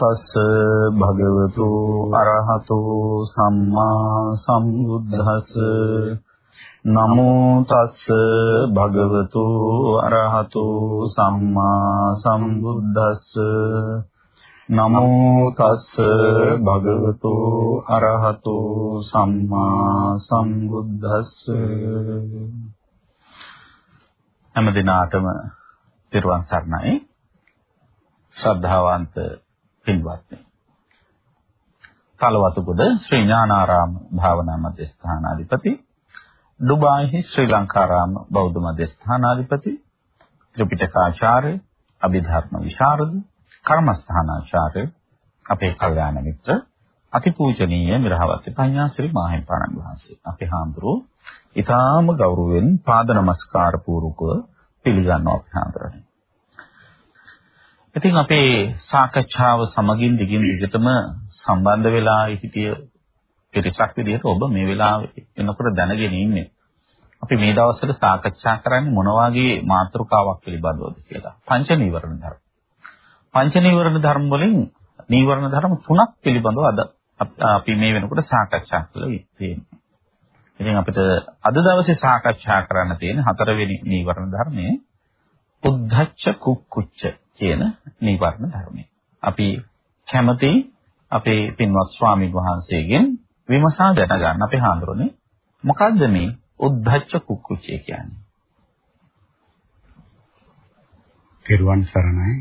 තස්ස භගවතු අරහතෝ සම්මා සම්බුද්දස්ස. නමෝ තස්ස භගවතු අරහතෝ සම්මා සම්බුද්දස්ස. නමෝ තස්ස භගවතු අරහතෝ සම්මා සම්බුද්දස්ස. හැම දිනාටම පිරුවන් සරණයි. ශ්‍රද්ධාවන්ත පින්වත්නි කලවතුගොඩ ශ්‍රී ඥානාරාම භාවනා මධ්‍යස්ථානාධිපති ඩුබායිහි ශ්‍රී ලංකාරාම බෞද්ධ මධ්‍යස්ථානාධිපති ත්‍රිපිටකාචාර්ය අභිධර්ම විශාරද කර්මස්ථානාචාර්ය අපේ කල්යාණ මිත්‍ර අතිපූජනීය මිරහවති පඤ්ඤාසිරි මාහිම්පාණන් වහන්සේ. අපේ හාමුදුරුවෝ ඊටාම ගෞරවයෙන් පාද නමස්කාර පූර්වකව පිළිගන්නවා අපේ හාමුදුරනේ. ඉතින් අපේ සාකච්ඡාව සමගින් දිගින් දිගටම සම්බන්ධ වෙලා හිටිය පිරිසක් විදිහට ඔබ මේ වෙලාවේ එනකොට දැනගෙන ඉන්නේ. අපි මේ දවස්වල සාකච්ඡා කරන්නේ මොන වගේ මාතෘකාවක් පිළිබඳවද කියලා. පංච නීවරණ ධර්ම. පංච නීවරණ ධර්ම වලින් නීවරණ ධර්ම තුනක් පිළිබඳව අද අපි මේ වෙනකොට සාකච්ඡා කරලා තියෙනවා. ඉතින් අපිට අද දවසේ සාකච්ඡා කරන්න තියෙන හතරවෙනි නීවරණ ධර්මයේ උද්ධච්ච කුක්කුච්ච කියන නීවරණ ධර්මය. අපි කැමති අපේ පින්වත් ස්වාමීන් වහන්සේගෙන් විමසා දැනගන්න අපි හඳුරන්නේ මොකද්ද මේ උද්ධච්ච කුක්කුච්චය කියන්නේ? පෙරවන් සරණයි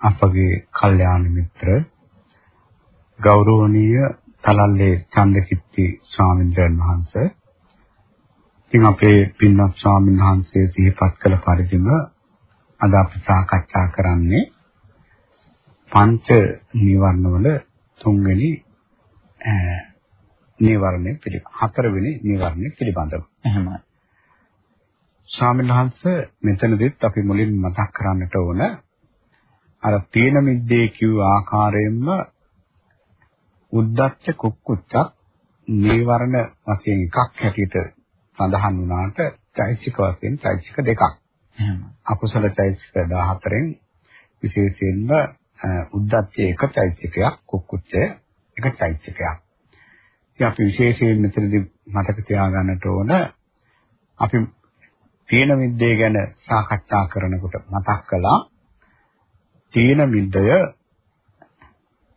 අපගේ කල්යාණ මිත්‍ර ගෞරවනීය තලල්ලේ චන්දකිත්ති ස්වාමීන් වහන්සේ ඉතින් අපේ පින්වත් ස්වාමීන් වහන්සේ සිහිපත් කළ පරිදිම අද අපි සාකච්ඡා කරන්නේ පංච නීවරණවල තුන්වෙනි නීවරණය පිළිබඳ හතරවෙනි නීවරණය පිළිබඳව. එහෙමයි. ස්වාමීන් වහන්සේ මෙතනදිත් අපි මුලින් මතක් කරන්නට ඕන අර තීන මිද්දේ කිව් ආකාරයෙන්ම උද්දච්ච කුක්කුච්ච නීවරණ වශයෙන් එකක් හැටියට සඳහන් වුණාට චෛසික වශයෙන් චෛසික දෙකක්. අකුසල චෛතසික 14න් විශේෂයෙන්ම උද්දච්චය එක චෛතසිකයක් කුක්කුච්චය එක චෛතසිකයක්. ඉතින් අපි විශේෂයෙන් මෙතනදී මතක තියාගන්නට ඕන අපි තීන මිද්දේ ගැන සාකච්ඡා කරනකොට මතක් කළා තීන මිද්දය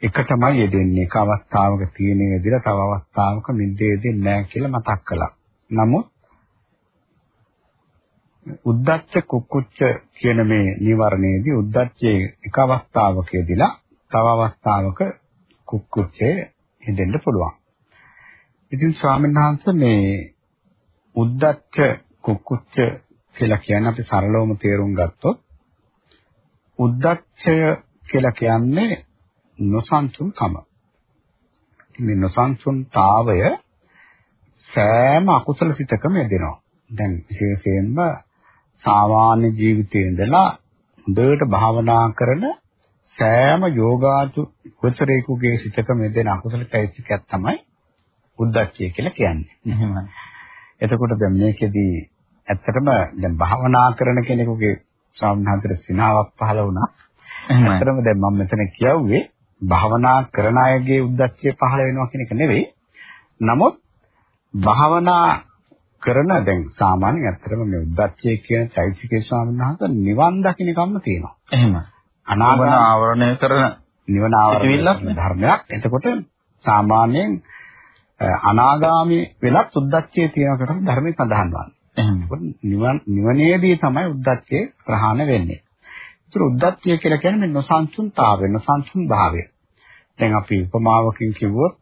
එක තමයි යෙදෙන්නේ එක අවස්ථාවක තීනේ යෙදලා තව අවස්ථාවක මිද්දේ යෙදෙන්නේ නැහැ කියලා මතක් කළා. නමුත් උද්දච්ච කුක්කුච්ච කියන මේ නිවරණයේදී උද්දච්චයේ එක අවස්ථාවකදීලා තව අවස්ථාවක කුක්කුච්චේ හෙදෙන්න පුළුවන්. ඉතින් ස්වාමීන් වහන්සේ මේ උද්දච්ච කුක්කුච්ච කියලා කියන්නේ අපි සරලවම තේරුම් ගත්තොත් උද්දච්චය කියලා කියන්නේ නොසන්සුන්කම. මේ නොසන්සුන්තාවය සෑම අකුසල සිතකම යෙදෙනවා. දැන් විශේෂයෙන්ම සාමාන්‍ය ජීවිතයේ ඉඳලා හොඳට භාවනා කරන සෑම යෝගාචු උචරේකුගේ සිතක මෙදෙන අකුසල චෛතසිකයක් තමයි උද්දච්චය කියලා කියන්නේ. එහෙමයි. එතකොට දැන් මේකෙදී ඇත්තටම දැන් භාවනා කරන කෙනෙකුගේ සාමනාතර සිනාවක් පහළ වුණා. ඇත්තටම දැන් මම මෙතන කියවුවේ භාවනා කරන අයගේ උද්දච්චය පහළ වෙනවා කියන එක නෙවෙයි. නමුත් භාවනා කරන දැන් සාමාන්‍යයෙන් ඇත්තටම මේ උද්දච්චය කියන චෛතසිකේ ස්වාමීන් වහන්සේ නිවන් දකින්න කම්ම තියෙනවා. එහෙම. අනාගම ආවරණය කරන නිවන ආවරණය ධර්මයක්. එතකොට සාමාන්‍යයෙන් අනාගාමී වෙලත් උද්දච්චයේ තියෙනකට ධර්මයේ සඳහන් වන්නේ. නිවනේදී තමයි උද්දච්චය ප්‍රහාණය වෙන්නේ. ඒතර උද්දච්චය කියලා කියන්නේ නොසන්සුන්තාවය, නොසන්සුන් භාවය. දැන් අපි උපමාවකින් කිව්වොත්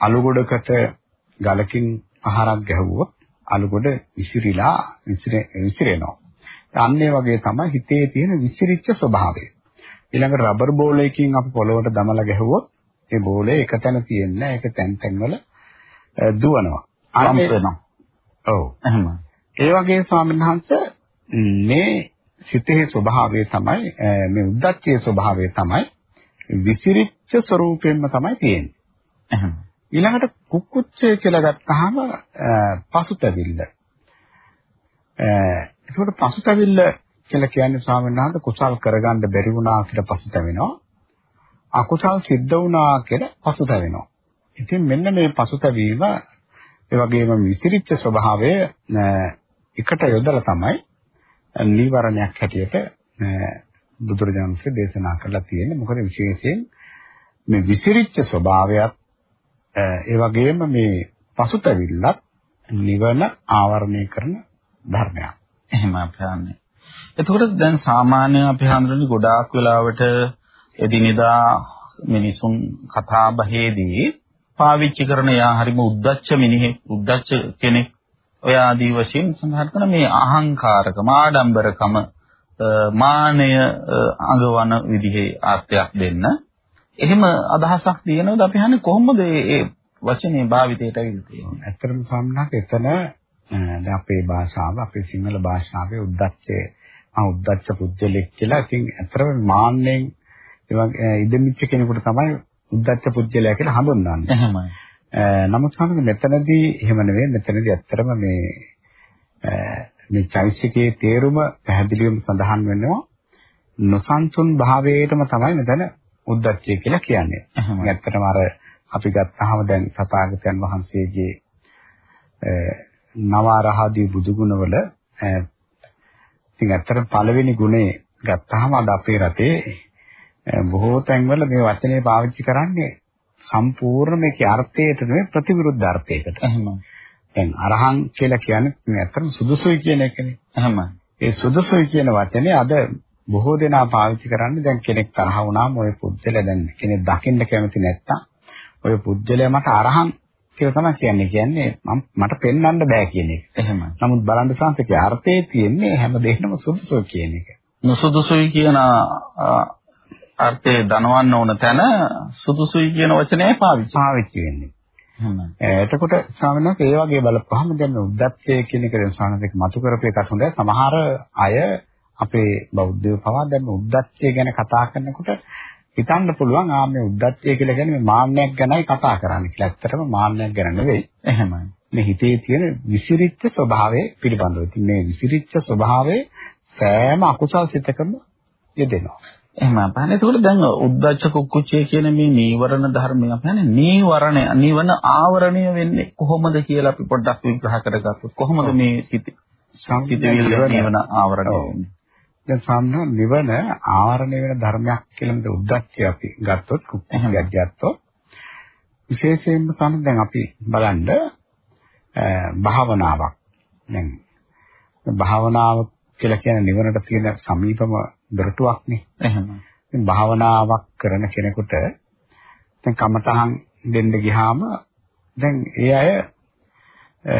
අලු ගොඩකට ගලකින් පහරක් ගැහුවොත් අලුගොඩ විසිරිලා විසිරෙනවා. අන්න ඒ වගේ තමයි හිතේ තියෙන විසිරිච්ච ස්වභාවය. ඊළඟට රබර් බෝලයකින් අපි පොළොවට දමලා ගැහුවොත් ඒ බෝලේ එක තැන තියෙන්නේ ඒක තැන් තැන් වල දුවනවා. අරම් වෙනවා. ඔව්. එහෙම. ඒ වගේ ස්වාමීන් වහන්සේ මේ සිතේ ස්වභාවය තමයි මේ උද්දච්චයේ ස්වභාවය තමයි විසිරිච්ච ස්වરૂපයෙන්ම තමයි තියෙන්නේ. එහෙම. ඊළඟට කුක්කුච්චය කියලා ගත්තාම පසුතැවිල්ල. ඒකට පසුතැවිල්ල කියලා කියන්නේ ස්වාමීන් වහන්සේ කුසල් කරගන්න බැරි වුණා කියලා පසුතැවෙනවා. අකුසල් සිද්ධ වුණා කියලා පසුතැවෙනවා. ඉතින් මෙන්න මේ පසුතැවීම ඒ වගේම විසිරිච්ච ස්වභාවය එකට යොදලා තමයි නීවරණයක් හැටියට බුදුරජාණන්සේ දේශනා කරලා තියෙන්නේ. මොකද විශේෂයෙන් මේ විසිරිච්ච ස්වභාවයත් ඒ වගේම මේ පසුතැවිල්ලත් නිවන ආවරණය කරන ධර්මයක්. එහෙම අපහන්නේ. එතකොට දැන් සාමාන්‍ය අපි හඳුනන්නේ ගොඩාක් වෙලාවට එදිනෙදා මිනිසුන් කතා බහේදී පාවිච්චි කරන යා හරිම උද්දච්ච මිනිහෙක් උද්දච්ච කෙනෙක් ඔය ආදී වශයෙන් සඳහන් කරන මේ අහංකාරකම ආඩම්බරකම මානය අඟවන විදිහේ අර්ථයක් දෙන්න එහෙම අදහසක් තියෙනවද? අපි හන්නේ කොහොමද මේ වචනේ භාවිතයට ඇවිල්ලා ඇත්තටම සම්මත එතන දැන් අපේ භාෂාව අපේ සිංහල භාෂාවේ උද්දච්චය ආ උද්දච්ච පුජ්‍යලෙක් කියලා. ඉතින් ඇත්තටම මාන්නෙන් ඉදමිච්ච කෙනෙකුට තමයි උද්දච්ච පුජ්‍යලයා කියලා හඳුන්වන්නේ. එහෙමයි. නමුත් සමහර මෙතනදී එහෙම නෙවෙයි. මෙතනදී ඇත්තටම මේ මේ චෛසිකයේ තේරුම පැහැදිලිවම සඳහන් වෙනවා. නොසන්සුන් භාවයේටම තමයි මෙතන උද්දච්චය කියලා කියන්නේ. ඇත්තටම අර අපි ගත්තාම දැන් තථාගතයන් වහන්සේගේ නවාරහදී බුදුගුණවල ඉතින් ඇත්තට පළවෙනි ගුණේ ගත්තාම අද අපේ රටේ බොහෝ තැන්වල මේ වචනේ පාවිච්චි කරන්නේ සම්පූර්ණ මේකේ අර්ථයට නෙවෙයි ප්‍රතිවිරුද්ධ අර්ථයකට. එහෙමයි. දැන් අරහං කියලා කියන්නේ ඇත්තටම සුදුසුයි කියන එකනේ. එහෙමයි. ඒ සුදුසුයි කියන වචනේ අද බොහෝ දෙනා පාවිච්චි කරන්නේ දැන් කෙනෙක් තරහ වුණාම ওই පුද්ගලයා දැන් කෙනෙක් දකින්න කැමති නැත්තම් ඔය පුද්ගලයා මට අරහං කියලා තමයි කියන්නේ. කියන්නේ මට පෙන්වන්න බෑ කියන එක. එහෙමයි. නමුත් බලන්න සංස්කෘතික අර්ථයේ තියෙන්නේ හැම දෙයකම සුදුසු කියන එක. නුසුදුසුයි කියන අර්ථය දනවන්න ඕන තැන සුදුසුයි කියන වචනය පාවිච්චි පාවිච්චි වෙන්නේ. එතකොට ස්වාමීන් ඒ වගේ බලපුවහම දැන් උද්දච්චය කියන එක දැන් ස්වාමීන් මතු කරපු එකක් හොඳයි. සමහර අය අපේ බෞද්ධයෝ පවා දැන් උද්දච්චය ගැන කතා කරනකොට හිතන්න පුළුවන් ආ මේ උද්දච්චය කියලා කියන්නේ මාන්නයක් ගැනයි කතා කරන්නේ කියලා. ඇත්තටම මාන්නයක් ගැන නෙවෙයි. එහෙමයි. මේ හිතේ තියෙන විසිරිච්ච ස්වභාවය පිළිබඳව. ඉතින් මේ විසිරිච්ච ස්වභාවය සෑම අකුසල් සිතකම යෙදෙනවා. එහෙම අපහන. ඒකෝට දැන් උද්දච්ච කුක්කුච්චය කියන මේ නීවරණ ධර්මය අපහන නීවරණය නිවන ආවරණය වෙන්නේ කොහොමද කියලා අපි පොඩ්ඩක් විග්‍රහ කරගත්තොත් කොහොමද මේ සිත සිතවිල්ල නිවන ආවරණය වෙන්නේ? දැන් සාමාන්‍ය නිවන ආවරණය වෙන ධර්මයක් කියලා මෙතන උද්දච්චය අපි ගත්තොත් කුක්කුච්චයක් ගත්තොත් විශේෂයෙන්ම සාමාන්‍ය දැන් අපි බලන්න භාවනාවක් දැන් භාවනාව කියලා කියන නිවනට තියෙන සමීපම දොරටුවක්නේ. එහෙමයි. ඉතින් භාවනාවක් කරන කෙනෙකුට දැන් කමතහන් දෙන්න ගියාම දැන් ඒ අය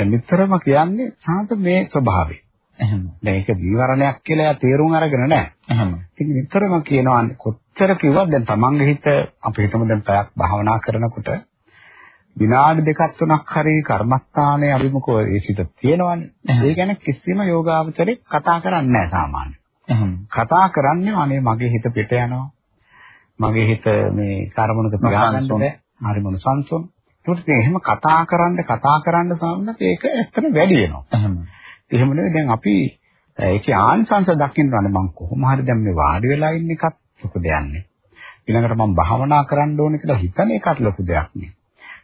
නිතරම කියන්නේ සාන්ත මේ ස්වභාවය. එහෙම. දැන් ඒක දීවරණයක් කියලා තේරුම් අරගෙන නැහැ. එහෙම. ඉතින් නිතරම කියනවා කොච්චර කිව්වත් දැන් තමන්ගේ හිත අපි හිතමු දැන් පැයක් භාවනා කරනකොට විනාඩි දෙකක් තුනක් හරි කර්මස්ථානයේ අභිමුඛව ඒ සිත තියෙනවනේ. ඒ ගැන කිසිම යෝගාවචරේ කතා කරන්නේ නැහැ සාමාන්‍යයෙන්. කතා කරන්නේ අනේ මගේ හිත පිට යනවා. මගේ හිත මේ කර්මණක තියාගන්න බෑ. හරි මොන සංසොන්. ඒකට එහෙම කතා කරන්න කතා කරන්න සාමනත් ඒක ඇත්තට වැඩි වෙනවා. එහෙම. නෙවෙයි දැන් අපි ඒකේ ආනිසංශ දකින්න ඕනේ මම කොහොම හරි දැන් මේ වාඩි වෙලා ඉන්න එකත් ලොකු දෙයක් නේ. ඊළඟට මම භාවනා කරන්න ඕනේ කියලා හිතන එකත් ලොකු දෙයක් නේ.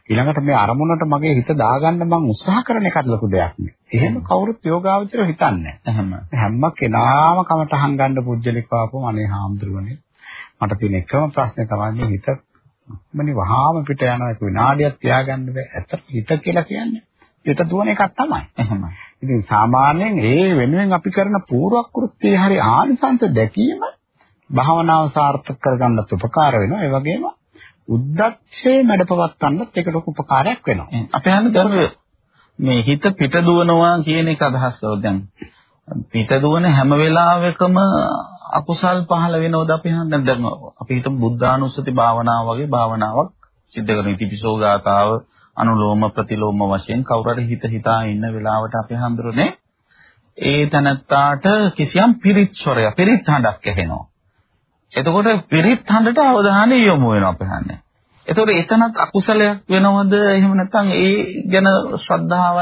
ඊළඟට මේ අරමුණට මගේ හිත දාගන්න මම උත්සාහ කරන එකත් ලොකු දෙයක් නේ. එහෙම කවුරුත් යෝගාවචර හිතන්නේ නැහැ. හැම කෙනාම කමටහන් ගන්න පුජ්‍යලික පාපම අනේ හාමුදුරුවනේ. මට තියෙන එකම ප්‍රශ්නේ තමයි හිත මනේ වහාම පිට යනවා ඒක විනාඩියක් තියාගන්න බෑ. ඇත්තට හිත කියලා කියන්නේ පිට දුවන එකක් තමයි. එහෙමයි. ඉතින් සාමාන්‍යයෙන් ඒ වෙනුවෙන් අපි කරන පූර්ව කෘත්‍යයේ හරි ආනිසංස දැකීම භාවනාව සාර්ථක කරගන්නත් උපකාර වෙනවා. ඒ වගේම උද්දච්චයේ මැඩපවත්තන්නත් ඒක ලොකු උපකාරයක් වෙනවා. අපි හන්නේ දැන් මේ හිත පිට දුවනවා කියන එක අදහස් කරොත් දැන් පිට දුවන හැම වෙලාවෙකම අකුසල් පහළ වෙනවද අපි හන්නේ දැන් අපි හිතමු බුද්ධානුස්සති භාවනාව වගේ භාවනාවක් සිද්ධ කරන ඉතිපිසෝ ගාතාව අනුලෝම ප්‍රතිලෝම වශයෙන් කවුරු හරි හිත හිතා ඉන්න වෙලාවට අපි හඳුරන්නේ ඒ තනත්තාට කිසියම් පිරිත් ස්වරය පිරිත් හඬක් ඇහෙනවා. එතකොට පිරිත් හඬට අවධානය යොමු වෙනවා අපි හන්නේ. එතකොට එතනත් අකුසලයක් වෙනවද? එහෙම නැත්නම් ඒ ගැන ශ්‍රද්ධාව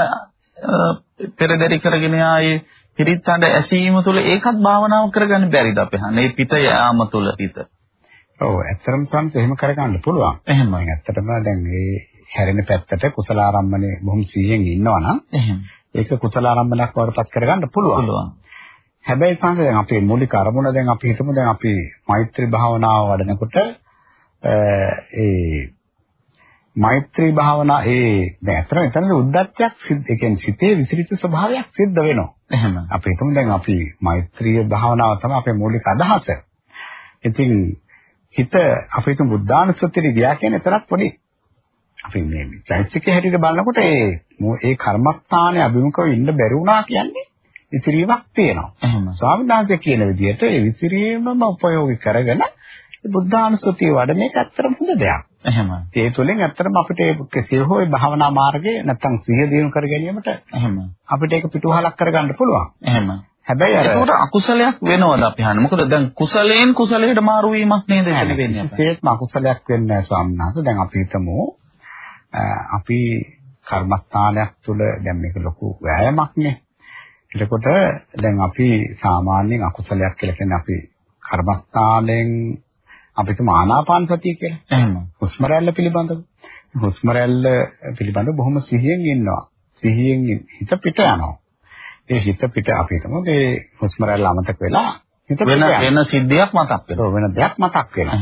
පෙරදරි කරගෙන ආයේ පිරිත් හඬ ඇසීම තුළ ඒකත් භාවනාව කරගන්න බැරිද අපේ හන්නේ පිට යාම තුළ හිත. ඔව් ඇත්තටම සම්ස එහෙම කරගන්න පුළුවන්. එහෙමයි. ඇත්තටම දැන් මේ හැරෙන පැත්තට කුසල ආරම්භනේ බොහොම සිහියෙන් ඉන්නවා නම්. ඒක කුසල ආරම්භනක් වඩපත් කරගන්න පුළුවන්. හැබැයි සංස දැන් අපේ මූලික අරමුණ දැන් අපි හිතමු දැන් අපි මෛත්‍රී භාවනාව වඩනකොට ඒ මෛත්‍රී භාවනා ඒ දැන් අතන එතන උද්දච්චයක් සිද්ධ ඒ කියන්නේ සිතේ විසිරිත ස්වභාවයක් සිද්ධ වෙනවා. එහෙම. අපි හිතමු දැන් අපි මෛත්‍රී භාවනාව තමයි අපේ මූලික අදහස. ඉතින් හිත අපි හිතමු බුද්ධානුස්සතිය ගියා කියන්නේ එතරම් පොඩි අපි මේ චෛත්‍යකයේ හැටියට බලනකොට ඒ ඒ කර්මස්ථානයේ අභිමුඛව ඉන්න බැරි වුණා කියන්නේ විසිරීමක් තියෙනවා. එහෙම. ස්වාමීන් වහන්සේ කියන විදිහට ඒ විසිරීමම උපයෝගී කරගෙන බුද්ධානුස්සතිය වඩන එක ඇත්තටම හොඳ දෙයක්. එහෙම. ඒ තුළින් ඇත්තටම අපිට ඒ සියහෝයි භාවනා මාර්ගයේ නැත්තම් සිහිය දිනු කර ගැනීමට එහෙම. අපිට ඒක පිටුවහලක් කරගන්න පුළුවන්. එහෙම. හැබැයි අර ඒකට අකුසලයක් වෙනවද අපි අහන්නේ? මොකද දැන් කුසලයෙන් කුසලයට මාරු වීමක් නේද වෙන්නේ. ඒකේත්ම අකුසලයක් වෙන්නේ නැහැ ස්වාමීන් වහන්සේ. දැන් අපි හිතමු අපි කර්මස්ථානයක් තුළ දැන් මේක ලොකු වෑයමක් නේ. එතකොට දැන් අපි සාමාන්‍යයෙන් අකුසලයක් කියලා කියන්නේ අපි කර්මස්ථානයෙන් අපි තුමා ආනාපාන සතිය කියලා. එහෙම. හුස්ම රැල්ල පිළිබඳව. හුස්ම රැල්ල පිළිබඳව බොහොම සිහියෙන් ඉන්නවා. සිහියෙන් හිත පිට යනවා. ඒ හිත පිට අපි හිතමු ඒ හුස්ම රැල්ල අමතක වෙලා හිත වෙන වෙන සිද්ධියක් මතක් වෙනවා. වෙන දෙයක් මතක් වෙනවා.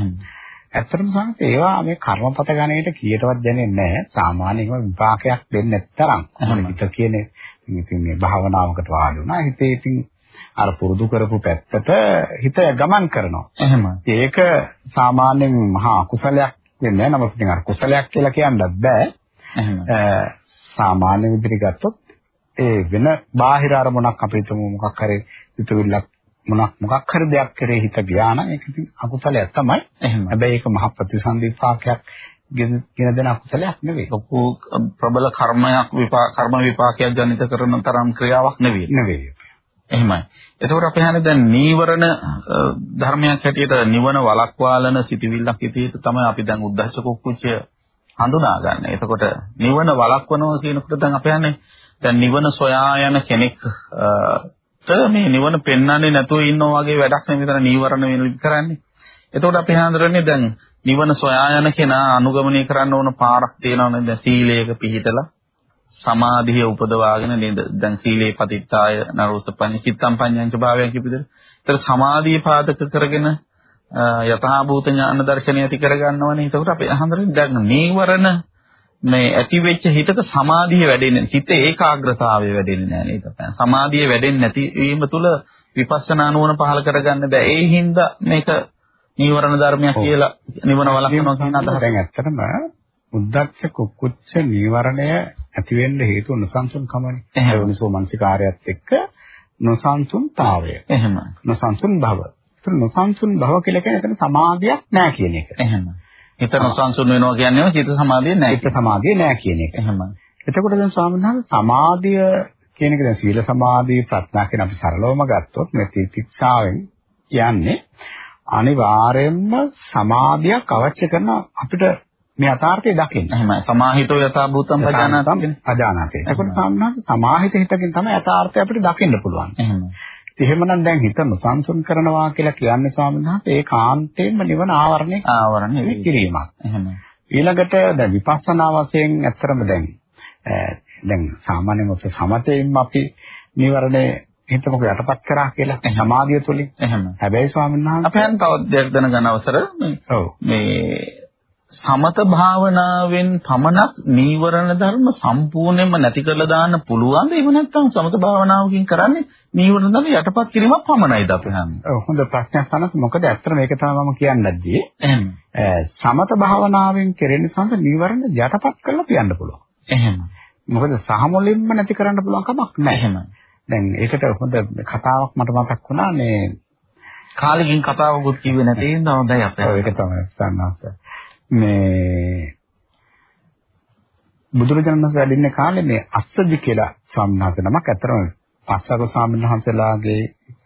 ඇත්තටම සංස ඒවා මේ කර්මපත ගණයට කීයටවත් දැනෙන්නේ නැහැ. සාමාන්‍යයෙන්ම විපාකයක් දෙන්නේ නැත්තරම්. හිත කියන්නේ ඉතින් මේ භාවනාවකට වාඩි වුණා. හිතේ ඉතින් අර පුරුදු කරපු පැත්තට හිත ගමන් කරනවා. එහෙම. ඒක සාමාන්‍යයෙන් මහා අකුසලයක් වෙන්නේ නැහැ. නමුත් ඉතින් අර කුසලයක් කියලා කියන්නත් බෑ. එහෙම. සාමාන්‍ය විදිහට ගත්තොත් ඒ වෙන බාහිර අරමුණක් අපි හිතමු මොකක් හරි හිතවිල්ලක් මොනක් මොකක් හරි දෙයක් කරේ හිත ගියා නම් ඒක ඉතින් අකුසලයක් තමයි. එහෙම. හැබැයි ඒක මහ ප්‍රතිසන්දීපාකයක් ගෙන දෙන අකුසලයක් නෙවෙයි. ලොකු ප්‍රබල කර්මයක් විපාක කර්ම විපාකයක් ජනිත කරන තරම් ක්‍රියාවක් නෙවෙයි. නෙවෙයි. එහෙමයි. එතකොට අපි හන්නේ දැන් නීවරණ ධර්මයක් හැටියට නිවන වළක්වාලන සිටිවිල්ලක් හිතේට තමයි අපි දැන් උද්දච්ච කුක්කුච්චය හඳුනාගන්නේ. එතකොට නිවන වළක්වනවා කියනකොට දැන් අපි හන්නේ දැන් නිවන සොයා යන කෙනෙක් මේ නිවන පෙන්වන්නේ නැතුව ඉන්නවා වගේ වැඩක් නෙමෙයි මෙතන නීවරණ වෙන කරන්නේ. එතකොට අපි හඳුරන්නේ දැන් නිවන සොයා යන කෙනා අනුගමනය කරන්න ඕන පාරක් තියෙනවනේ දැන් සීලයක පිහිටලා සමාධිය උපදවාගෙන නේද දැන් සීලේ පතිත්තාය නරෝසපඤ්ඤ චිත්තම් පඤ්ඤංච භාවයන් කිපිදෙන. ඒතර සමාධිය පාදක කරගෙන යථා භූත ඥාන දර්ශනය ඇති කරගන්නවනේ. එතකොට අපි අහඳුරන්නේ දැන් නීවරණ මේ ඇති වෙච්ච හිතක සමාධිය වැඩෙන්නේ හිතේ ඒකාග්‍රතාවය වැඩෙන්නේ නැහැ නේද? සමාධිය වැඩෙන්නේ නැති වීම තුළ විපස්සනා නුවණ පහල කරගන්න බෑ. ඒ හින්දා මේක නීවරණ ධර්මයක් කියලා නිවන වළක්වනවා කියන අදහස. දැන් ඇත්තටම උද්දච්ච කුක්කුච්ච නීවරණය ඇති වෙන්න හේතුව නොසන්සුන්කමනේ. ඒ වනිසෝ මානසිකාරයත් එක්ක නොසන්සුන්තාවය. එහෙම. නොසන්සුන් භව. ඒතර නොසන්සුන් භව කියලා කියන්නේ එතන සමාධියක් නැහැ කියන එක. එහෙම. හිත නොසන්සුන් වෙනවා කියන්නේ චිත්ත සමාධිය නැහැ. චිත්ත සමාධිය නැහැ කියන එක. එහෙම. එතකොට දැන් ස්වාමීන් වහන්සේ සමාධිය කියන එක දැන් සීල සමාධි ප්‍රඥා කියන අපි සරලවම ගත්තොත් මේ තිතික්ෂාවෙන් කියන්නේ අනිවාර්යයෙන්ම සමාධියක් අවශ්‍ය කරන අපිට මේ යථාර්ථය දකින්න. එහෙමයි. සමාහිතෝ යථා භූතම් පජානාති. පජානාති. ඒකට සාමාන්‍යයෙන් සමාහිත හිතකින් තමයි යථාර්ථය අපිට දකින්න පුළුවන්. එහෙමයි. එහෙමනම් දැන් හිත නොසන්සුන් කරනවා කියලා කියන්නේ ස්වාමීන් වහන්සේ ඒ කාන්තේම නිවන ආවරණය ආවරණය කිරීමක්. එහෙමයි. ඊළඟට දැන් විපස්සනා වශයෙන් ඇත්තරම දැන් දැන් සාමාන්‍යයෙන් ඔත සමතේම අපි නිවරණේ හිතමක යටපත් කරා කියලා සමාධිය තුලින්. එහෙම. හැබැයි ස්වාමීන් වහන්සේ අපි හන් තවත් දෙයක් දැනගන්න අවසර මේ සමත භාවනාවෙන් පමණක් නීවරණ ධර්ම සම්පූර්ණයෙන්ම නැති කරලා දාන්න පුළුවන්ද? එහෙම නැත්නම් සමත භාවනාවකින් කරන්නේ නීවරණ ධර්ම යටපත් කිරීමක් පමණයිද අපි හන්නේ? ඔව් හොඳ ප්‍රශ්නයක් අහනත් මොකද ඇත්තට මේක තමයි මම කියන්නදී. එහෙම. සමත භාවනාවෙන් කෙරෙන සම්ප නීවරණ යටපත් කරලා කියන්න පුළුවන්. එහෙම. මොකද සහ මුලින්ම නැති කරන්න පුළුවන් කමක් නැහැ. එහෙම. දැන් ඒකට හොඳ කතාවක් මට මතක් වුණා මේ කාලෙකින් කතාවකුත් කිව්වේ නැති හින්දා හොඳයි අපේ. ඒක තමයි සන්නස්ස. මේ බුදුරජාණන් වහන්සේ වැඩින්න කාලේ මේ අස්සජි කියලා වහන්සේ නමක් අතරම පස්සක ස්වාමීන් වහන්සේලාගේ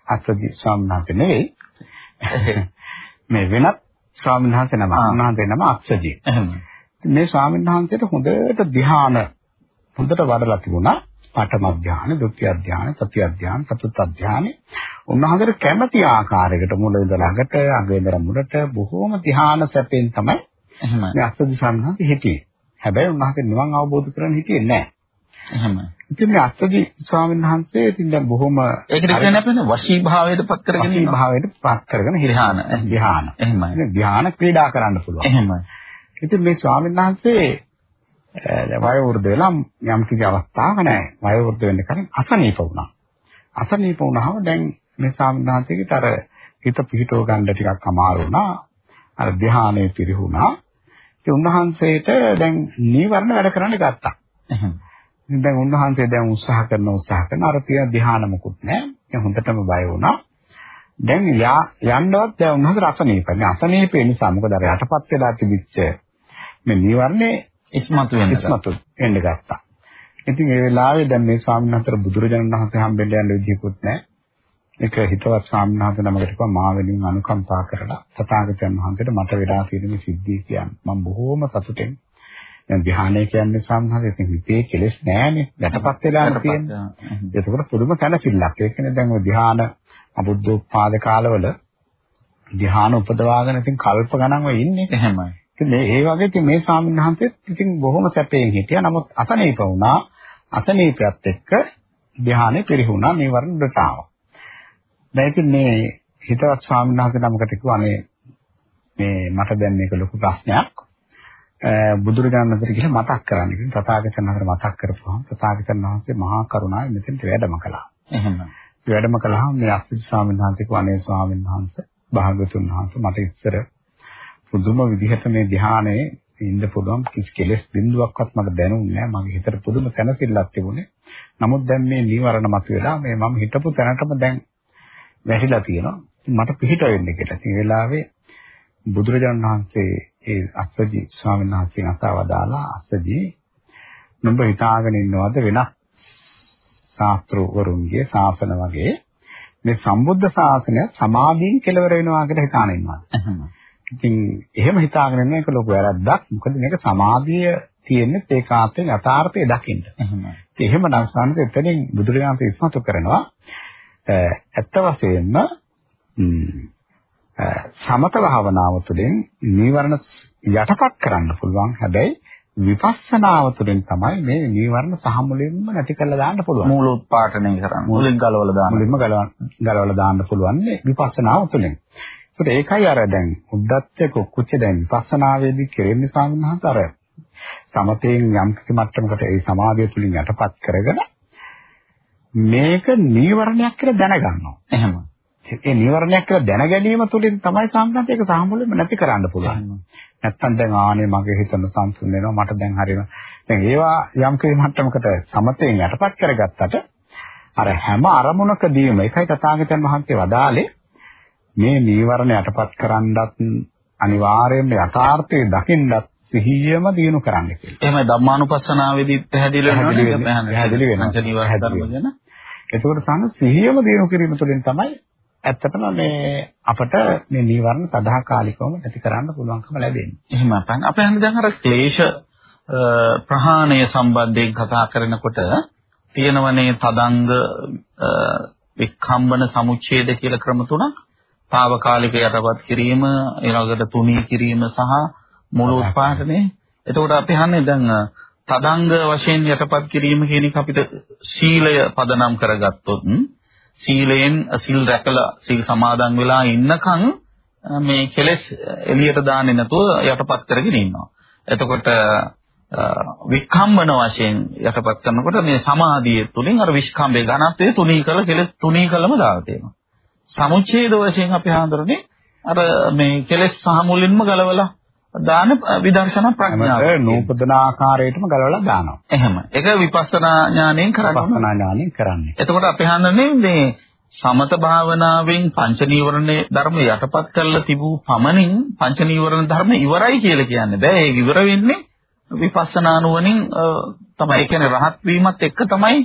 අස්සජි වහන්සේ නෙවෙයි. මේ වෙනත් ස්වාමීන් වහන්සේ නම උන්වහන්සේ නම අස්සජි. මේ ස්වාමීන් වහන්සේට හොඳට ධ්‍යාන හොඳට වඩලා තිබුණා. පඨම ධානය, ဒုတိ ය ධානය, තෘතිය ධානය, චතුර්ථ ධානය උන්වහන්සේට කැමැති ආකාරයකට මුල ඉඳලා අගට, අග ඉඳලා මුලට බොහෝම ධාන සැපෙන් තමයි එහෙමයි. මේ අස්සදි සම්හත් හිටියේ. හැබැයි උන්වහන්සේ නිවන් අවබෝධ කරගන්න හිටියේ නැහැ. එහෙමයි. ඉතින් මේ අස්සදි ස්වාමීන් වහන්සේ ඉතින් දැන් බොහොම ඒකට කියන්නේ අපේ වශී භාවයට පත් කරගෙන වශී භාවයට පත් කරගෙන ධ්‍යාන. ධ්‍යාන. එහෙමයි. ධ්‍යාන ක්‍රීඩා කරන්න පුළුවන්. එහෙමයි. ඉතින් මේ ස්වාමීන් වහන්සේ වය වෘද්ධ වෙලා යම් කිසි අවස්ථාවක නැහැ. වය වෘද්ධ වෙන්න කලින් අසනීප වුණා. අසනීප වුණාම දැන් මේ ස්වාමීන් වහන්සේට අර හිත පිහිටව ගන්න ටිකක් අමාරු වුණා. අර ධ්‍යානයේ පිරිහුණා. ඉතින් උන්වහන්සේට දැන් නීවරණ වැඩ කරන්න ගත්තා. දැන් උන්වහන්සේ දැන් උත්සාහ කරන උත්සාහ කරන අර තියෙන ධ්‍යාන මොකුත් නැහැ. දැන් හොඳටම බය වුණා. දැන් යන්නවත් දැන් උන්වහන්සේ අසනීපයි. මේ අසනීපේ නිසා මොකද අර යටපත් වෙලා තිබිච්ච මේ නීවරණේ ඉස්මතු වෙන්න ඉස්මතු වෙන්න ගත්තා. ඉතින් ඒ වෙලාවේ දැන් මේ ස්වාමීන් වහන්සේ බුදුරජාණන් වහන්සේ හම්බෙන්න යන්න විදිහකුත් නැහැ. ඒක හිතවත් වහන්සේ නමකට කිව්වා මා වෙනුවෙන් අනුකම්පා කරලා තථාගතයන් වහන්සේට මට වෙලා තියෙන මේ සිද්ධිය කියන්නේ. මම බොහෝම සතුටෙන් දැන් ධ්‍යානය කියන්නේ සම්හාරය ඉතින් හිතේ කෙලෙස් නැහැනේ. යටපත් වෙලා තියෙන්නේ. ඒකවල පුදුම සැලසිල්ලක්. ඒ කියන්නේ දැන් ඔය ධ්‍යාන අබුද්ධෝත්පාද කාලවල ධ්‍යාන උපදවාගෙන ඉතින් කල්ප ගණන් වෙ ඉන්නේ. එහෙමයි. ඉතින් මේ ඒ වගේ ඉතින් මේ වහන්සේත් ඉතින් බොහොම සැපයෙන් හිටියා. නමුත් අසනීප වුණා. අසනීපයත් එක්ක ධ්‍යානෙ පිරිහුණා නිවර්ණ වලට ආවා. දැන් ඉතින් මේ හිතවත් ස්වාමීන් වහන්සේ නමකට කිව්වා මේ මේ මට දැන් මේක ලොකු ප්‍රශ්නයක්. බුදුරජාණන් වහන්සේ කියලා මතක් කරන්න. ඉතින් තථාගතයන් වහන්සේ මතක් කරපුවාම තථාගතයන් වහන්සේ මහා කරුණාවෙන් මෙතෙන්ට වැඩම කළා. එහෙමයි. වැඩම කළාම මේ අස්සිත ස්වාමීන් වහන්සේ කවනේ ස්වාමීන් වහන්සේ භාගතුන් වහන්සේ මට ඉස්සර පුදුම විදිහට මේ ධ්‍යානයේ ඉන්න පුළුවන් කිසි කෙලෙස් බිඳුවක්වත් මට දැනුන්නේ නැහැ. මගේ හිතට පුදුම තැනසිල්ලක් තිබුණේ. නමුත් දැන් මේ නීවරණ මතුවලා මේ මම හිතපු තැනටම දැන් වැහිලා තියෙනවා. මට පිහිට වෙන්න කියලා. ඒ වෙලාවේ බුදුරජාණන් වහන්සේ ඒ අස්සජි ස්වාමීන් වහන්සේ අසව දාලා අස්සජි නුඹ හිතාගෙන ඉන්නවද වෙනස් ශාස්ත්‍රවරුන්ගේ ශාසන වගේ මේ සම්බුද්ධ ශාසනය සමාධියෙන් කෙලවර වෙනවා කියලා හිතාන ඉන්නවා. ඉතින් එහෙම හිතාගෙන ඉන්න එක ලොකු වැරද්දක්. මොකද මේක සමාධිය තියෙන්නේ ඒකාන්තයෙන් යථාර්ථය දකින්න. එහෙමයි. ඉතින් එහෙමනම් සාන්ත එතනින් බුදුරජාණන් ඉස්මතු කරනවා ඇත්ත වශයෙන්ම සමත භාවනාව තුළින් නීවරණ යටපත් කරන්න පුළුවන්. හැබැයි විපස්සනාව තුළින් තමයි මේ නීවරණ සහ මුලින්ම නැති කරලා දාන්න පුළුවන්. මූලෝත්පාදනය කරන්න. මුලින් ගලවලා දාන්න. මුලින්ම ගලවලා දාන්න පුළුවන් විපස්සනාව තුළින්. ඒකට ඒකයි අර දැන් උද්දච්ච කුක්කුච්ච දැන් විපස්සනාවේදී කෙරෙන්නේ සාමනහත අර සමතයෙන් යම් කිසි මට්ටමකට ඒ සමාධිය තුළින් යටපත් කරගෙන මේක නීවරණයක් කියලා දැනගන්නවා. එහෙම. ඒ නීවරණයක් කියලා දැන ගැනීම තුළින් තමයි සාමනහත ඒක සාමුලෙම නැති කරන්න පුළුවන්. නැත්තම් දැන් ආනේ මගේ හිතන සංසුන් වෙනවා මට දැන් හරියනවා. දැන් ඒවා යම් කිසි මට්ටමකට සමතයෙන් යටපත් කරගත්තට අර හැම අරමුණකදීම එකයි තථාගතයන් වහන්සේ වදාලේ මේ නීවරණ යටපත් කරන්නත් අනිවාර්යයෙන්ම යථාර්ථයේ දකින්නත් සිහියම දිනු කරන්න කියලා. එහෙමයි ධම්මානුපස්සනාවේදී පැහැදිලි වෙනවා පැහැදිලි වෙනවා. එතකොට සාන සිහියම දිනු කිරීම තුළින් තමයි ඇත්තටම මේ අපට මේ නීවරණ සදාකාලිකවම නැති කරන්න පුළුවන්කම ලැබෙන්නේ. එහෙමයි. අපි හන්නේ දැන් අර ක්ලේශ ප්‍රහාණය සම්බන්ධයෙන් කතා කරනකොට තියෙනවනේ තදංග වික්ඛම්බන සමුච්ඡේද කියලා ක්‍රම තුනක්. తాවකාලික යටපත් කිරීම, ඊළඟට තුනී කිරීම සහ මුළු උත්පාදනය. එතකොට අපි හන්නේ දැන් තදංග වශයෙන් යටපත් කිරීම කියන එක අපිට සීලය පදනම් කරගත්තොත් සීලයෙන් සිල් රැකලා සිල් සමාදන් වෙලා ඉන්නකන් මේ කෙලෙස් එළියට දාන්නේ නැතුව යටපත් කරගෙන ඉන්නවා. එතකොට වික්ඛම්බන වශයෙන් යටපත් කරනකොට මේ සමාධිය තුලින් අර විස්කම්බේ ඝනත්වය තුනී කළ කෙලෙස් තුනී කළම දාලා තියෙනවා. සමුච්ඡේද වශයෙන් අපි හඳුරන්නේ අර මේ කෙලෙස් සහ මුලින්ම ගලවලා දාන විදර්ශනා ප්‍රඥාව. නූපදන ආකාරයටම ගලවලා දානවා. එහෙම. ඒක විපස්සනා ඥාණයෙන් කරන්නේ. විපස්සනා ඥාණයෙන් කරන්නේ. එතකොට අපි හඳුනන්නේ මේ සමත භාවනාවෙන් පංච නීවරණේ ධර්ම යටපත් කරලා තිබූ පමණින් පංච නීවරණ ධර්ම ඉවරයි කියලා කියන්නේ බෑ. ඒක ඉවර වෙන්නේ විපස්සනා නුවණින් තමයි. ඒ කියන්නේ රහත් වීමත් එක්ක තමයි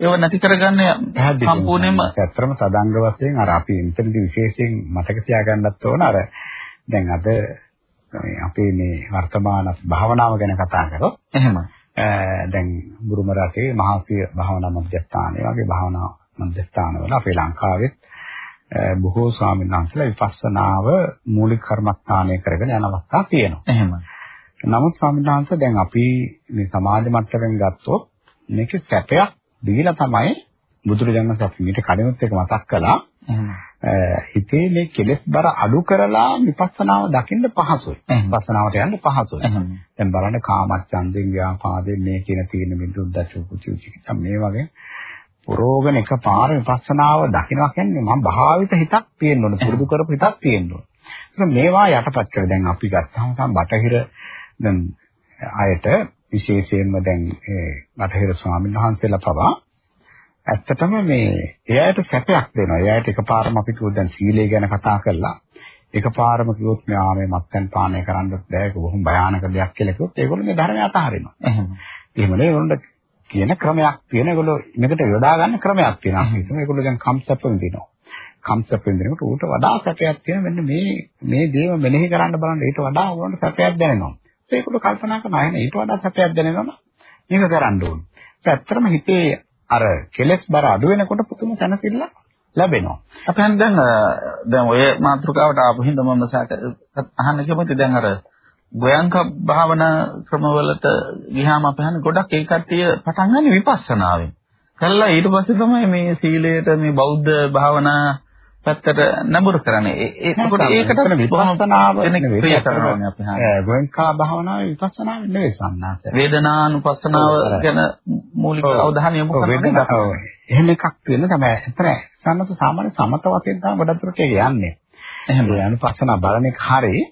ඒව නැති කරගන්න සම්පූර්ණයෙන්ම ඇත්තම සදාංග වශයෙන් අර අපි මෙතනදී විශේෂයෙන් මතක තියාගන්නත් ඕන අර දැන් අද අපේ මේ වර්තමාන භාවනාව ගැන කතා කරොත් එහෙම දැන් බුරුම රටේ මහාසිය භාවනා මධ්‍යස්ථානය වගේ භාවනා මධ්‍යස්ථානවල අපේ ලංකාවෙත් බොහෝ ස්වාමීන් වහන්සේලා විපස්සනාව මූලික කර්මස්ථානය කරගෙන යන අවස්ථා තියෙනවා. එහෙම. නමුත් ස්වාමීන් වහන්සේ දැන් අපි මේ සමාජ මට්ටමින් ගත්තොත් මේක සැපයක් දීලා තමයි බුදුරජාණන් වහන්සේ මේක කඩෙමුත් එක මතක් කළා. හිතේ මේ කෙලෙස් බර අඩු කරලා විපස්සනාව දකින්න පහසුයි. විපස්සනාවට යන්න පහසුයි. දැන් බලන්න කාමච්ඡන්දෙන් ව්‍යාපාදයෙන් මේ කියන තීන මිදුද්දච්ච කුචුචි මේ වගේ පුරෝගන එකපාර විපස්සනාව දකිනවා කියන්නේ මම භාවිත හිතක් තියෙන්න ඕන පුරුදු කරපු හිතක් තියෙන්න ඕන. ඒක මේවා යටපත් කරලා දැන් අපි ගත්තාම තම බටහිර දැන් අයට විශේෂයෙන්ම දැන් ඒ බටහිර ස්වාමීන් වහන්සේලා පවා ඇත්තටම මේ එයාට සැපයක් දෙනවා. එයාට එකපාරම අපි කිව්වොත් දැන් සීලය ගැන කතා කරලා එකපාරම කිව්වොත් මෙයා මේ මත්පැන් පානය කරන්නත් බෑ ඒක බොහොම භයානක දෙයක් කියලා කිව්වොත් ඒගොල්ලෝ මේ ධර්මය අතහරිනවා. එහෙම. නේ ඒගොල්ලෝ කියන ක්‍රමයක් තියෙන ඒගොල්ලෝ මේකට යොදා ගන්න ක්‍රමයක් තියෙනවා. හිතමු ඒගොල්ලෝ දැන් කම්සප් විඳිනවා. කම්සප් විඳිනකොට ඌට වඩා සැපයක් තියෙන මෙන්න මේ මේ දේව මෙනෙහි කරන්න බලන්න ඊට වඩා ඕනට සැපයක් දැනෙනවා. ඒකවල කල්පනා කරනවා එහෙනම් ඊට වඩා සැපයක් දැනෙනවා මේක කරන්න ඕනේ. ඇත්තටම හිතේ අර කෙලස් බර අඩු වෙනකොට පුදුම තනසිල්ල ලැබෙනවා. අපි හන් දැන් දැන් ඔය මාතෘකාවට ආපු හින්දා මම අහන්න කැමති දැන් අර ගෝයන්ක භාවනා ක්‍රමවලට ගියාම අපි හන්නේ ගොඩක් ඒ කට්ටිය පටන් ගන්න විපස්සනාවෙන්. කළා ඊට පස්සේ තමයි මේ සීලයට මේ බෞද්ධ භාවනා පැත්තට නඹුරු කරන්නේ. ඒකට ඒකට විපස්සනාව නෙවෙයි කරන්නේ අපි හන්නේ. ගෝයන්කා භාවනාව විපස්සනාව නෙවෙයි සම්නාස. වේදනානුපස්සනාව ගැන මූලික අවධානය යොමු කරන්නේ. එහෙම එකක් වෙන තමයි. එතන සම්මත සාමාන්‍ය සමත වශයෙන් තමයි ගොඩක් යන්නේ. එහෙම අනුපස්සනා බලන එක හරියි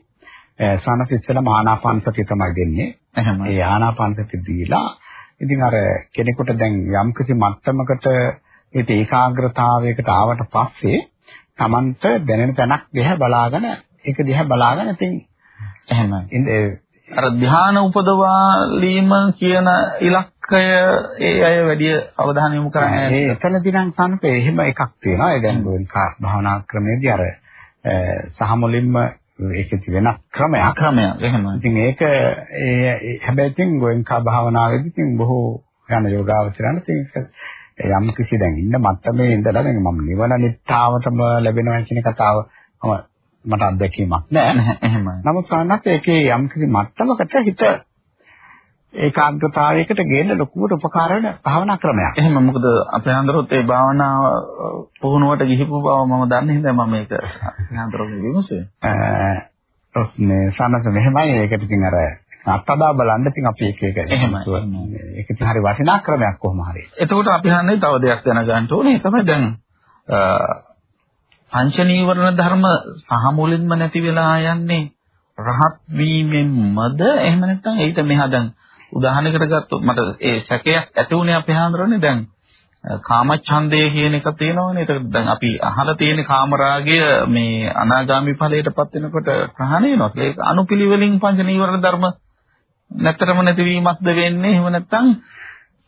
සනස ඉස්සෙල්ලා ආනාපාන සතිය තමයි දෙන්නේ. එහෙම. ඒ ආනාපාන සතිය දීලා ඉතින් අර කෙනෙකුට දැන් යම්කිසි මට්ටමකට ඒ ඒකාග්‍රතාවයකට ආවට පස්සේ Tamanට දැනෙන තැනක් දිහා බලාගෙන ඒක දිහා බලාගෙන ඉතින් එහෙම. අර ධ්‍යාන උපදවාලීම කියන ඉලක්කය ඒ අය වැඩි අවධානය යොමු කරන්නේ ඒ එතනදී නම් සංපේ එහෙම එකක් තියෙනවා. ඒ දැන් භාවනා ක්‍රමයේදී අර සහ මුලින්ම ඒකෙත් වෙනස් ක්‍රමයක්. ක්‍රමයක් එහෙම. ඉතින් ඒක ඒ හැබැයි ඉතින් ගෝයන්කා භාවනාවේදී ඉතින් බොහෝ යන යෝගාවචරණ ඉතින් යම් කිසි දැන් ඉන්න මට්ටමේ ඉඳලා දැන් මම නිවන නිත්තාවටම ලැබෙනවා කියන කතාව මම මට අත්දැකීමක් නෑ. නමුත් සාන්නත් ඒකේ යම් කිසි මට්ටමකට හිත ඒකාග්‍රතාවයකට ගේන්න ලොකුවට උපකාර වෙන භාවනා ක්‍රමයක්. එහෙම මොකද අපේ හන්දරොත් ඒ භාවනාව පුහුණුවට ගිහිපු බව මම දන්නේ හින්දා මම මේක හන්දරොත් විමසුවේ. මේ සනස මෙහෙමයි ඒකට ඉතින් අර අත්දා බලන්න ඉතින් අපි එක එක. ඒක ඉතින් හරි වටිනා ක්‍රමයක් කොහොම හරි. එතකොට අපි හන්නේ තව දෙයක් දැනගන්න ඕනේ. තමයි දැන් පංච නීවරණ ධර්ම සහ මුලින්ම නැති වෙලා යන්නේ රහත් වීමෙන්මද එහෙම නැත්නම් ඊට මෙහා දැන් උදාහරණයකට ගත්තොත් මට ඒ සැකයක් ඇති වුණේ අපේ හාමුදුරනේ දැන් කාමච්ඡන්දය කියන එක තියෙනවනේ. ඒක දැන් අපි අහලා තියෙන කාමරාගය මේ අනාගාමි ඵලයටපත් වෙනකොට ප්‍රහාණය වෙනවා. ඒක අනුපිළිවෙලින් පංච නීවරණ ධර්ම නැතරම නැතිවීමක්ද වෙන්නේ. එහෙම නැත්නම්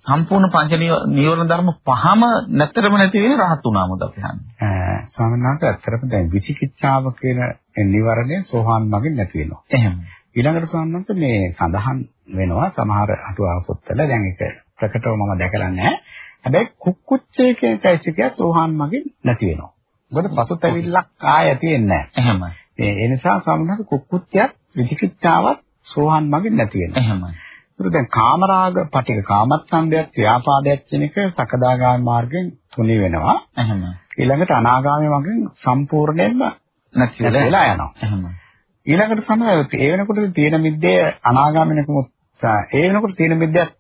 සම්පූර්ණ පංච නීවරණ ධර්ම පහම නැතරම නැති වෙන්නේ රහත් වුණාමද අපි හන්නේ. ස්වාමීන් වහන්සේ ඇත්තටම දැන් විචිකිච්ඡාව කියන නිවරණය සෝහාන් මගින් නැති වෙනවා. එහෙම. ඊළඟට ස්වාමීන් මේ සඳහන් වෙනවා සමහර අටුවා පොත්වල දැන් ඒක ප්‍රකටව මම දැකලා නැහැ. හැබැයි කුක්කුච්චේ කියන চৈতසිකය සෝහාන් මගින් නැති වෙනවා. මොකද පසුතැවිල්ලක් ආය තියෙන්නේ නැහැ. එහෙමයි. ඒ නිසා වහන්සේ කුක්කුච්චයත් විචිකිච්ඡාවත් සෝහාන් මගින් නැති වෙනවා. එහෙමයි. ඒක දැන් කාමරාග පටික කාමච්ඡන්දයක් ව්‍යාපාදයක් කියන එක සකදාගාමී මාර්ගයෙන් තුනී වෙනවා. එහෙමයි. ඊළඟට අනාගාමී මගෙන් සම්පූර්ණයෙන්ම නැති වෙලා යනවා. එහෙමයි. ඊළඟට සමහර ඒ වෙනකොට තියෙන මිද්දේ අනාගාමිනකමුත් ඒ වෙනකොට තියෙන මිද්දයක්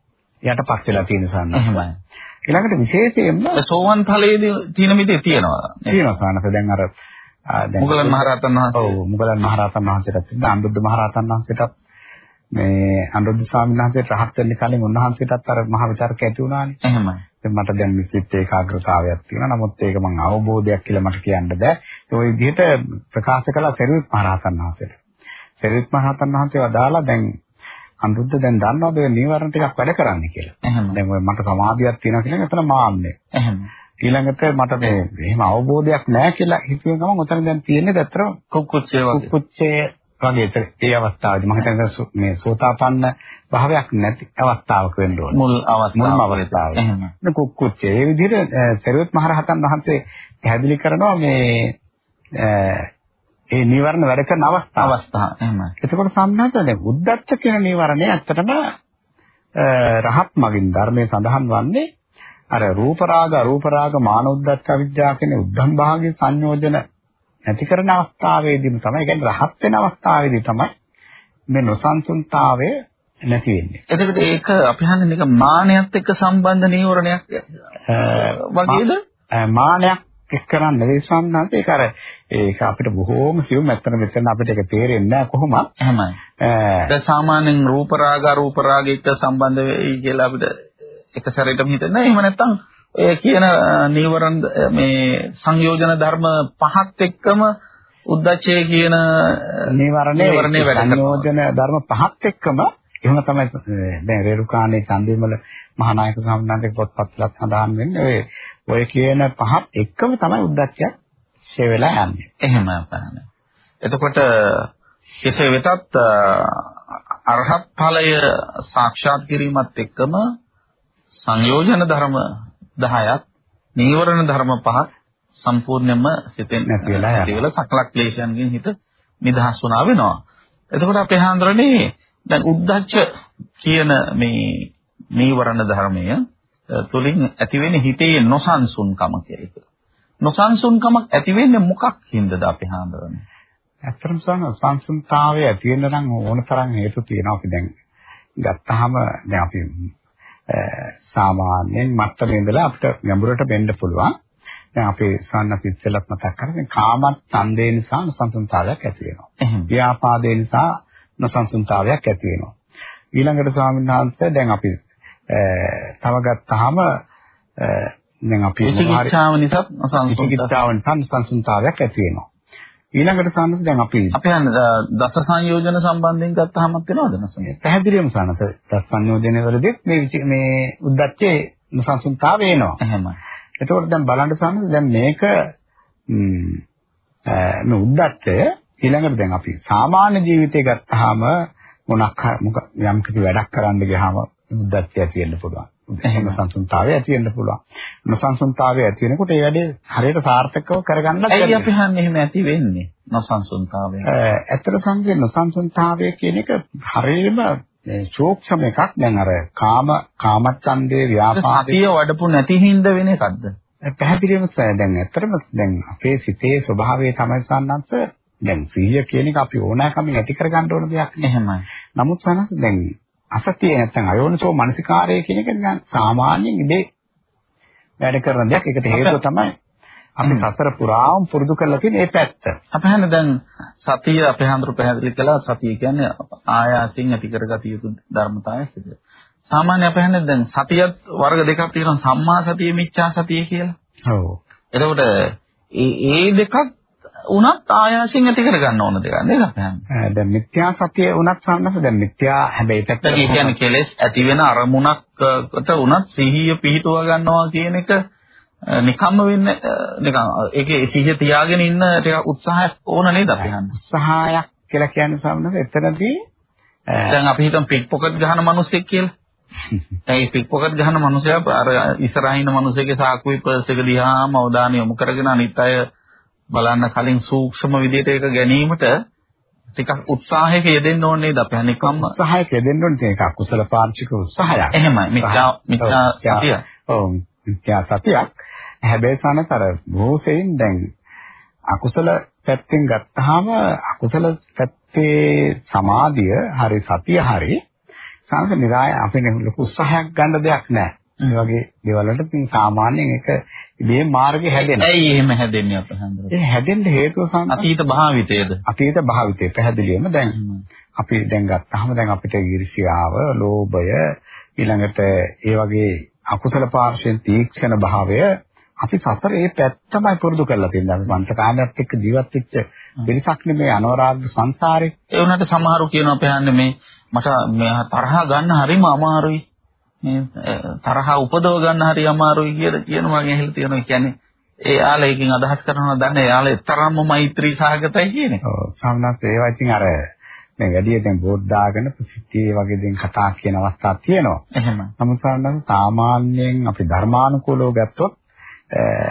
යටපත් වෙලා තියෙන සන්න. එහෙමයි. ඊළඟට විශේෂයෙන්ම සෝවන් ඵලයේදී තියෙන මිද්දේ තියෙනවා. තියෙනවා සානක දැන් අර දැන් මුගලන් මහරහතන් වහන්සේ ඔව් මුගලන් මහරහතන් වහන්සේටත් අනුරුද්ධ මහරහතන් වහන්සේටත් මේ අනුරුද්ධ ස්වාමීන් වහන්සේට රහත් වෙන්න කලින් උන්වහන්සේටත් අර මහ විචාරක ඇති වුණානේ. එහෙමයි. දැන් මට දැන් විචිත්ත ඒකාග්‍රතාවයක් තියෙනවා. නමුත් ඒක මම අවබෝධයක් කියලා මට කියන්න බෑ. ඒ විදිහට ප්‍රකාශ කළා සරියුත් මහරහතන් වහන්සේට. සරියුත් මහරහතන් වහන්සේ වදාලා දැන් අනුරුද්ධ දැන් දන්නවද ඔය නීවරණ ටිකක් වැඩ කරන්නේ කියලා. දැන් ඔය මට සමාධියක් තියෙනවා කියන එතන මාන්නේ. ඊළඟට මට මේ එහෙම අවබෝධයක් නැහැ කියලා හිතුවෙන් ගමන් උතන දැන් තියෙන්නේ ඇත්තටම කුක්කුච්චේ වගේ. කුක්කුච්චේ වගේ ඒ අවස්ථාවේදී මම හිතන්නේ මේ සෝතාපන්න භාවයක් නැති අවස්ථාවක වෙන්න ඕනේ. මුල් අවස්ථාව. මුල්ම අවස්ථාවේ. එහෙම. කුක්කුච්චේ. ඒ විදිහට සරුවත් මහරහතන් වහන්සේ පැහැදිලි කරනවා මේ ඒ නීවරණ වැඩ කරන අවස්ථාව. අවස්ථාව. එහෙමයි. එතකොට සම්මත දැන් උද්දච්ච කියන නීවරණය ඇත්තටම රහත් මගින් ධර්මයේ සඳහන් වන්නේ අර රූප රාග අරූප රාග මාන උද්දච්ච අවිජ්ජා කියන උද්ධම් භාගයේ සංයෝජන නැති කරන අවස්ථාවේදීම තමයි කියන්නේ රහත් වෙන අවස්ථාවේදී තමයි මේ නොසන්සුන්තාවය නැති වෙන්නේ. එතකොට ඒක අපි හන්නේ නික මානයත් එක්ක සම්බන්ධ නීවරණයක් වගේද? මානයක් එක් කරන්නේ නෙවෙයි සම්බන්ධ ඒක අර ඒක අපිට බොහෝම සියුම් ඇත්තට මෙතන අපිට ඒක තේරෙන්නේ නැහැ කොහොමද? එහෙමයි. දැන් සාමාන්‍යයෙන් රූප රාග අරූප රාග එක්ක සම්බන්ධ වෙයි කියලා අපිට එක සැරේටම හිතෙන්නේ නැහැ. එහෙම නැත්නම් ඔය කියන නීවරණ මේ සංයෝජන ධර්ම පහත් එක්කම උද්දච්චය කියන නීවරණේ සංයෝජන ධර්ම පහත් එක්කම එහෙම තමයි දැන් රේරුකාණේ චන්දිමල මහානායක සම්බන්ධක පොත්පත්වල සඳහන් වෙන්නේ ඔය ඔය කියන පහත් එක්කම තමයි උද්දච්චය ෂේ වෙලා යන්නේ. එහෙම අපහන. එතකොට කෙසේ වෙතත් අරහත් ඵලය සාක්ෂාත් කිරීමත් එක්කම සංයෝජන ධර්ම 10ක් නීවරණ ධර්ම පහක් සම්පූර්ණයෙන්ම සිතෙන් නැති වෙලා යනවා. නැති වෙලා සකල ක්ලේශයන්ගෙන් හිත නිදහස් වුණා වෙනවා. එතකොට අපේ හාන්දරනේ දැන් උද්දච්ච කියන මේ නීවරණ ධර්මය තුලින් ඇතිවෙන හිතේ නොසන්සුන්කම කියලා එක. නොසන්සුන්කමක් ඇති වෙන්නේ මොකක් හින්දාද අපි හාඳුනන්නේ? ඇත්තටම සංසුන්තාවය ඇති වෙන්න නම් ඕන තරම් හේතු තියෙනවා. අපි දැන් ගත්තාම දැන් අපි සාමාන්‍යයෙන් මත්තමේ ඉඳලා අපිට ගැඹුරට වෙන්න පුළුවන්. දැන් අපේ සාන්නත් ඉස්සෙල්ලත් මතක් කරන්නේ කාමත් ඡන්දේ නිසා සංසුන්තාවයක් ඇති වෙනවා. ව්‍යාපාදේ නිසා නොසන්සුන්තාවයක් ඇති වෙනවා. ඊළඟට ස්වාමීන් වහන්සේ දැන් අපි තව ගත්තාම දැන් අපි විචිකිච්ඡාව නිසා සංසුන්තාව නිසා සංසුන්තාවයක් ඇති වෙනවා. ඊළඟට සානස දැන් අපි අපි යන දස සංයෝජන සම්බන්ධයෙන් ගත්තාමත් වෙනවද නැසනේ? පැහැදිලිවම සානස දස සංයෝජන වලදී මේ මේ උද්දච්චේ නොසන්සුන්තාව එනවා. එහෙමයි. එතකොට දැන් බලන්න සානස දැන් මේක මේ උද්දච්චය ඊළඟට දැන් අපි සාමාන්‍ය ජීවිතය ගත්තාම මොනක් යම් කිසි වැඩක් කරන්න ගියාම උද්දච්චය ඇති වෙන්න පුළුවන්. එහෙම සංසුන්තාවය ඇති වෙන්න පුළුවන්. නොසන්සුන්තාවය ඇති වෙනකොට ඒ වැඩේ හරියට සාර්ථකව කරගන්නත් ඇයි අපි හන්නේ එහෙම ඇති වෙන්නේ? නොසන්සුන්තාවය. ඇත්තට සංකේ නොසන්සුන්තාවය කියන එක හරියම සූක්ෂම එකක්. දැන් අර කාම කාමච්ඡන්දේ ව්‍යාපාදේ සතිය වඩපු නැති හින්දා වෙන එකක්ද? පැහැදිලිවම දැන් ඇත්තටම දැන් අපේ සිතේ ස්වභාවය තමයි සම්න්නත් දැන් සිහිය කියන එක අපි ඕනෑකමින් ඇති කරගන්න ඕන දෙයක් නේ. එහෙමයි. නමුත් සනස් දැන් අසතිය නැත්තම් අයෝනිසෝ මනසිකාරය කියන එක නිකන් සාමාන්‍යයෙන් ඉබේ වැඩ කරන දෙයක්. ඒකට හේතුව තමයි අපි සතර පුරාම පුරුදු කරලා තියෙන මේ පැත්ත. අපි හන්නේ දැන් සතිය අපේ හඳුරු පැහැදිලි කළා සතිය කියන්නේ ආයාසයෙන් ඇති කරගatiya යුතු ධර්මතාවයක් සිදු. සාමාන්‍ය අපේ හන්නේ දැන් සතියත් වර්ග දෙකක් තියෙනවා සම්මා සතිය මිච්ඡා සතිය කියලා. ඔව්. එතකොට ඒ ඒ දෙකක් උනත් ආයාසයෙන් ඇති කරගන්න ඕන දෙයක් නේද. දැන් මිත්‍යා සතිය උනත් සම්මත දැන් මිත්‍යා හැබැයි පැත්තට ඒ කියන්නේ කෙලෙස් ඇති වෙන අරමුණකට උනත් සිහිය පිහිටුව ගන්නවා කියන එක නිකම්ම වෙන්නේ නිකන් ඒකේ සිහිය තියාගෙන ඉන්න ටික උත්සාහයක් ඕන නේද අපහන්. උත්සාහයක් කියලා කියන්නේ සම්මත එතනදී දැන් අපි හිතමු පික් පොකට් ගහන මිනිස්සෙක් කියලා. ඒ පික් පොකට් ගහන මිනිසයා අර ඉස්සරහින් මිනිසෙගේ සාකුවේ පර්ස් එක දිහාම අවධානය යොමු කරගෙන අනිත් අය බලන්න කලින් සූක්ෂම විදිහට ඒක ගැනීමට ටිකක් උත්සාහයක යෙදෙන්න ඕනේ නේද අපි අනිකම්ම උත්සාහයක යෙදෙන්න ඕනේ ඒක අකුසල පාර්ශික උත්සාහයක්. එහෙමයි. මිත්‍යා මිත්‍යා සතිය. ඔව්. මිත්‍යා සතියක්. හැබැයි සනතර බොහෝසෙයින් දැන් අකුසල පැත්තෙන් ගත්තාම අකුසල පැත්තේ සමාධිය හරි සතිය හරි සංස නිරාය අපේ ලොකු උත්සාහයක් ගන්න දෙයක් නැහැ. මේ වගේ දේවල් වලට සාමාන්‍යයෙන් ඒක මේ මාර්ගේ හැදෙනවා. ඇයි එහෙම හැදෙන්නේ අපහන්දර? ඒ හැදෙන්න හේතුව සම්පූර්ණ අතීත භාවිතයේද? අතීත භාවිතය පැහැදිලිවම දැන් අපි දැන් ගත්තාම දැන් අපිට ඊර්ෂ්‍යාව, ලෝභය, ඊළඟට ඒ වගේ අකුසල පාර්ශ්වයෙන් තීක්ෂණ භාවය අපි සතර පැත්තමයි පුරුදු කරලා තියෙනවා. අපි පංචකාමයක් එක්ක ජීවත් වෙච්ච පිරිසක් නෙමේ අනවරාග්‍ය සංසාරේ. ඒ වුණාට සමහරු කියනවා අපහන්නේ මේ මට තරහ ගන්න හරිම අමාරුයි. මේ තරහ උපදව ගන්න හරි අමාරුයි කියලා කියන මම ඇහිලා තියෙනවා. කියන්නේ එයාලා එකකින් අදහස් කරනවා දන්නේ එයාලා තරම්ම මෛත්‍රී සහගතයි කියන්නේ. ඔව් සම්නස් ඒවා ඉතින් අර දැන් වැඩි දැන් බෝඩ් දාගෙන ප්‍රසිද්ධියේ වගේ දෙන් කතා කියන අවස්ථා තියෙනවා. එහෙම. නමුත් සම්නස් සාමාන්‍යයෙන් අපි ධර්මානුකූලව ගත්තොත්